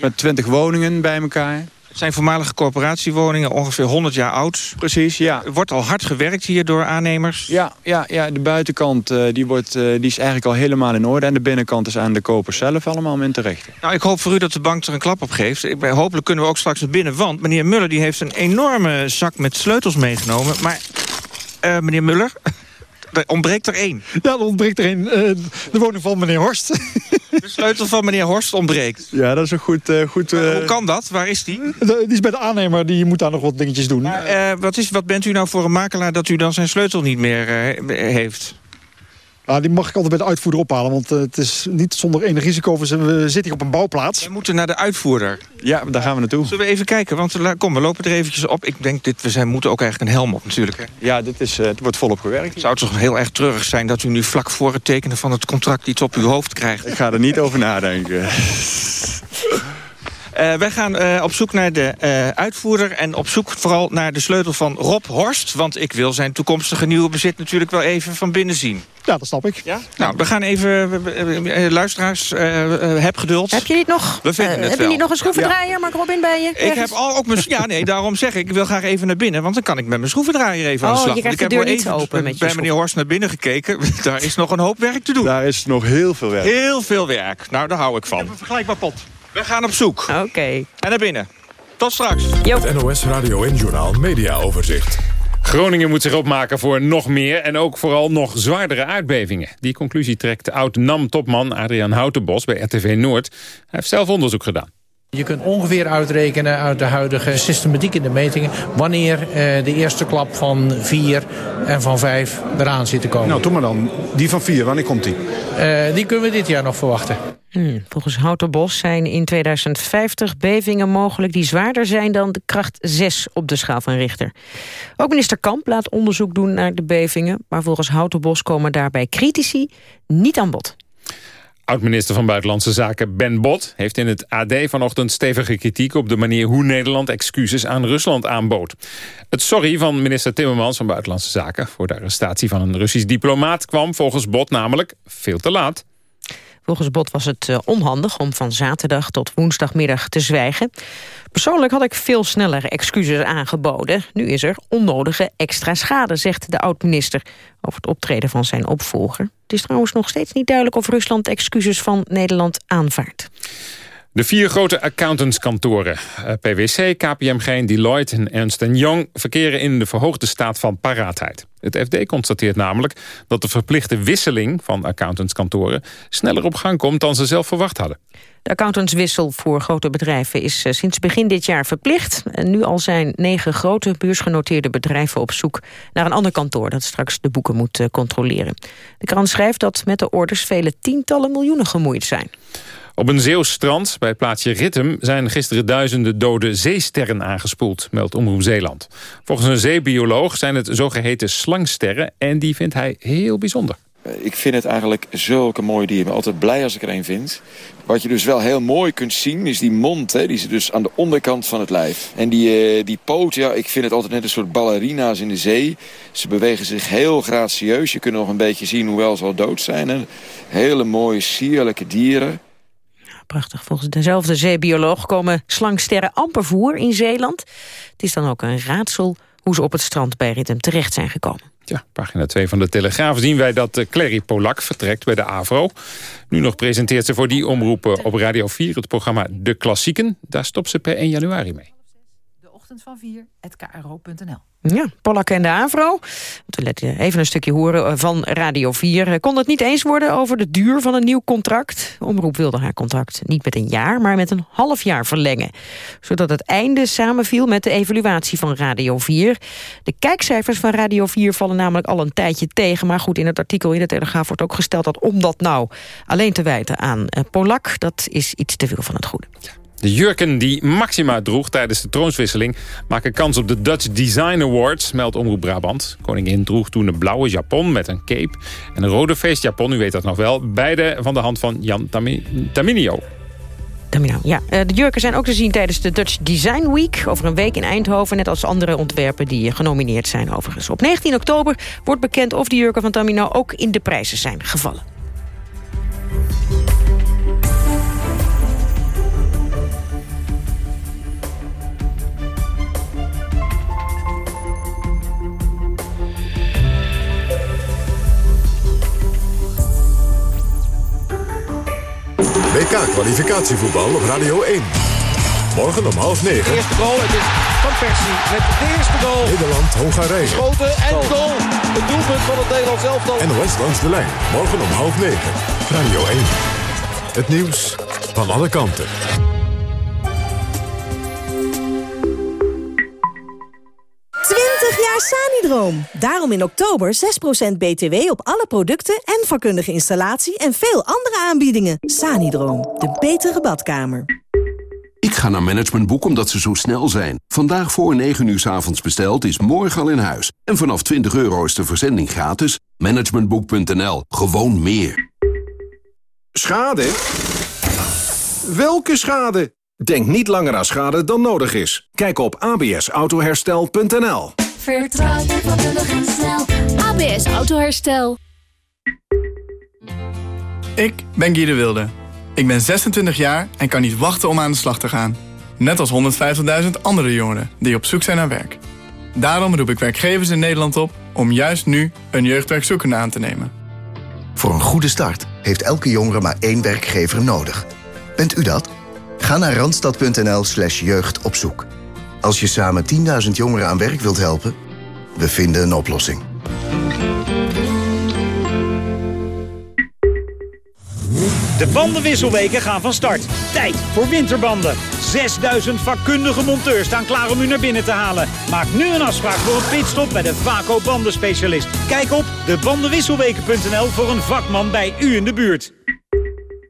met 20 woningen bij elkaar. Het zijn voormalige corporatiewoningen, ongeveer 100 jaar oud. Precies, ja. Er wordt al hard gewerkt hier door aannemers. Ja, ja, ja de buitenkant die wordt, die is eigenlijk al helemaal in orde. En de binnenkant is aan de kopers zelf allemaal om in te richten. Nou, ik hoop voor u dat de bank er een klap op geeft. Ik, hopelijk kunnen we ook straks naar binnen. Want meneer Muller die heeft een enorme zak met sleutels meegenomen. Maar, meneer Muller... Er ontbreekt er één. Ja, er ontbreekt er één. Uh, de woning van meneer Horst. De sleutel van meneer Horst ontbreekt. Ja, dat is een goed... Uh, goed uh... Hoe kan dat? Waar is die? De, die is bij de aannemer. Die moet daar nog wat dingetjes doen. Maar, wat, is, wat bent u nou voor een makelaar dat u dan zijn sleutel niet meer heeft? Nou, die mag ik altijd bij de uitvoerder ophalen. Want uh, het is niet zonder enig risico. We zitten hier op een bouwplaats. We moeten naar de uitvoerder. Ja, daar gaan we naartoe. Zullen we even kijken? Want kom, we lopen er eventjes op. Ik denk, dit, we zijn, moeten ook eigenlijk een helm op natuurlijk. Hè? Ja, dit is, uh, het wordt volop gewerkt. Zou het toch heel erg treurig zijn dat u nu vlak voor het tekenen van het contract iets op uw hoofd krijgt? Ik ga er niet over nadenken. (laughs) Uh, wij gaan uh, op zoek naar de uh, uitvoerder en op zoek vooral naar de sleutel van Rob Horst. Want ik wil zijn toekomstige nieuwe bezit natuurlijk wel even van binnen zien. Ja, dat snap ik. Ja? Nou, we gaan even, luisteraars, heb geduld. Heb je niet nog, we vinden het heb wel. je niet nog een schroevendraaier, ja. Mark Robin, bij je? Ik heb al ook mijn, ja, nee, daarom zeg ik, ik wil graag even naar binnen. Want dan kan ik met mijn schroevendraaier even oh, aan de slag. Je ik heb heb de even open met bij meneer Horst naar binnen gekeken. (laughs) Daar is nog een hoop werk te doen. Daar is nog heel veel werk. Heel veel werk. Nou, daar hou ik van. Ik heb een vergelijkbaar pot. We gaan op zoek. Oké. Okay. En naar binnen. Tot straks. Jo. Het NOS Radio en Journaal Media Overzicht. Groningen moet zich opmaken voor nog meer en ook vooral nog zwaardere aardbevingen. Die conclusie trekt oud-NAM-topman Adriaan Houtenbos bij RTV Noord. Hij heeft zelf onderzoek gedaan. Je kunt ongeveer uitrekenen uit de huidige systematiek in de metingen... wanneer uh, de eerste klap van 4 en van 5 eraan zit te komen. Nou, doe maar dan. Die van 4, wanneer komt die? Uh, die kunnen we dit jaar nog verwachten. Hmm, volgens Houterbos zijn in 2050 bevingen mogelijk die zwaarder zijn dan de kracht 6 op de schaal van Richter. Ook minister Kamp laat onderzoek doen naar de bevingen, maar volgens Houterbos komen daarbij critici niet aan bod. Oud-minister van Buitenlandse Zaken Ben Bot heeft in het AD vanochtend stevige kritiek op de manier hoe Nederland excuses aan Rusland aanbood. Het sorry van minister Timmermans van Buitenlandse Zaken voor de arrestatie van een Russisch diplomaat kwam volgens Bot namelijk veel te laat. Volgens Bot was het eh, onhandig om van zaterdag tot woensdagmiddag te zwijgen. Persoonlijk had ik veel sneller excuses aangeboden. Nu is er onnodige extra schade, zegt de oud-minister... over het optreden van zijn opvolger. Het is trouwens nog steeds niet duidelijk of Rusland excuses van Nederland aanvaardt. De vier grote accountantskantoren, eh, PwC, KPMG, Deloitte en Ernst Young... verkeren in de verhoogde staat van paraatheid. Het FD constateert namelijk dat de verplichte wisseling van accountantskantoren... sneller op gang komt dan ze zelf verwacht hadden. De accountantswissel voor grote bedrijven is eh, sinds begin dit jaar verplicht. En nu al zijn negen grote beursgenoteerde bedrijven op zoek naar een ander kantoor dat straks de boeken moet eh, controleren. De krant schrijft dat met de orders vele tientallen miljoenen gemoeid zijn. Op een Zeeuws strand bij het plaatsje Rittem zijn gisteren duizenden dode zeesterren aangespoeld, meldt Omroep Zeeland. Volgens een zeebioloog zijn het zogeheten slangsterren en die vindt hij heel bijzonder. Ik vind het eigenlijk zulke mooie dieren. Ik ben altijd blij als ik er een vind. Wat je dus wel heel mooi kunt zien is die mond. Hè, die is dus aan de onderkant van het lijf. En die, uh, die poot, ja, ik vind het altijd net een soort ballerina's in de zee. Ze bewegen zich heel gracieus. Je kunt nog een beetje zien hoewel ze al dood zijn. Hele mooie, sierlijke dieren. Prachtig. Volgens dezelfde zeebioloog komen slangsterren amper voer in Zeeland. Het is dan ook een raadsel hoe ze op het strand bij Rittem terecht zijn gekomen. Ja, pagina 2 van de Telegraaf zien wij dat uh, Clary Polak vertrekt bij de AVRO. Nu nog presenteert ze voor die omroepen op Radio 4 het programma De Klassieken. Daar stopt ze per 1 januari mee. Van 4, kro.nl. Ja, Pollak en de AVRO. Even een stukje horen eh, van Radio 4. Kon het niet eens worden over de duur van een nieuw contract? Omroep wilde haar contract niet met een jaar, maar met een half jaar verlengen. Zodat het einde samenviel met de evaluatie van Radio 4. De kijkcijfers van Radio 4 vallen namelijk al een tijdje tegen. Maar goed, in het artikel in de Telegraaf wordt ook gesteld... dat om dat nou alleen te wijten aan eh, Polak... dat is iets te veel van het goede. De jurken die Maxima droeg tijdens de troonswisseling... maken kans op de Dutch Design Awards, meldt Omroep Brabant. Koningin droeg toen een blauwe japon met een cape... en een rode feestjapon, u weet dat nog wel. Beide van de hand van Jan Taminio. Tamino, ja. Eh, de jurken zijn ook te zien tijdens de Dutch Design Week... over een week in Eindhoven, net als andere ontwerpen die genomineerd zijn overigens. Op 19 oktober wordt bekend of de jurken van Tamino ook in de prijzen zijn gevallen. WK-kwalificatievoetbal op Radio 1. Morgen om half negen. De eerste goal, het is Van Persie met de eerste goal. Nederland-Hongarije. Schoten en goal. Het doelpunt van het Nederlands elftal. NOS langs de lijn. Morgen om half negen. Radio 1. Het nieuws van alle kanten. Jaar Sanidroom. Daarom in oktober 6% BTW op alle producten en vakkundige installatie en veel andere aanbiedingen. Sanidroom, de betere badkamer. Ik ga naar Managementboek omdat ze zo snel zijn. Vandaag voor 9 uur s avonds besteld is morgen al in huis. En vanaf 20 euro is de verzending gratis. Managementboek.nl. Gewoon meer. Schade? Welke schade? Denk niet langer aan schade dan nodig is. Kijk op absautoherstel.nl. Vertrouw je vakkundig en snel. ABS Autoherstel. Ik ben Guy de Wilde. Ik ben 26 jaar en kan niet wachten om aan de slag te gaan. Net als 150.000 andere jongeren die op zoek zijn naar werk. Daarom roep ik werkgevers in Nederland op om juist nu een jeugdwerkzoekende aan te nemen. Voor een goede start heeft elke jongere maar één werkgever nodig. Bent u dat? Ga naar randstad.nl slash jeugdopzoek. Als je samen 10.000 jongeren aan werk wilt helpen, we vinden een oplossing. De bandenwisselweken gaan van start. Tijd voor winterbanden. 6000 vakkundige monteurs staan klaar om u naar binnen te halen. Maak nu een afspraak voor een pitstop bij de Vaco bandenspecialist. Kijk op debandenwisselweken.nl voor een vakman bij u in de buurt.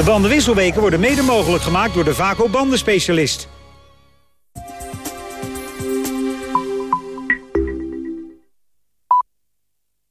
De bandenwisselweken worden mede mogelijk gemaakt door de Vaco bandenspecialist.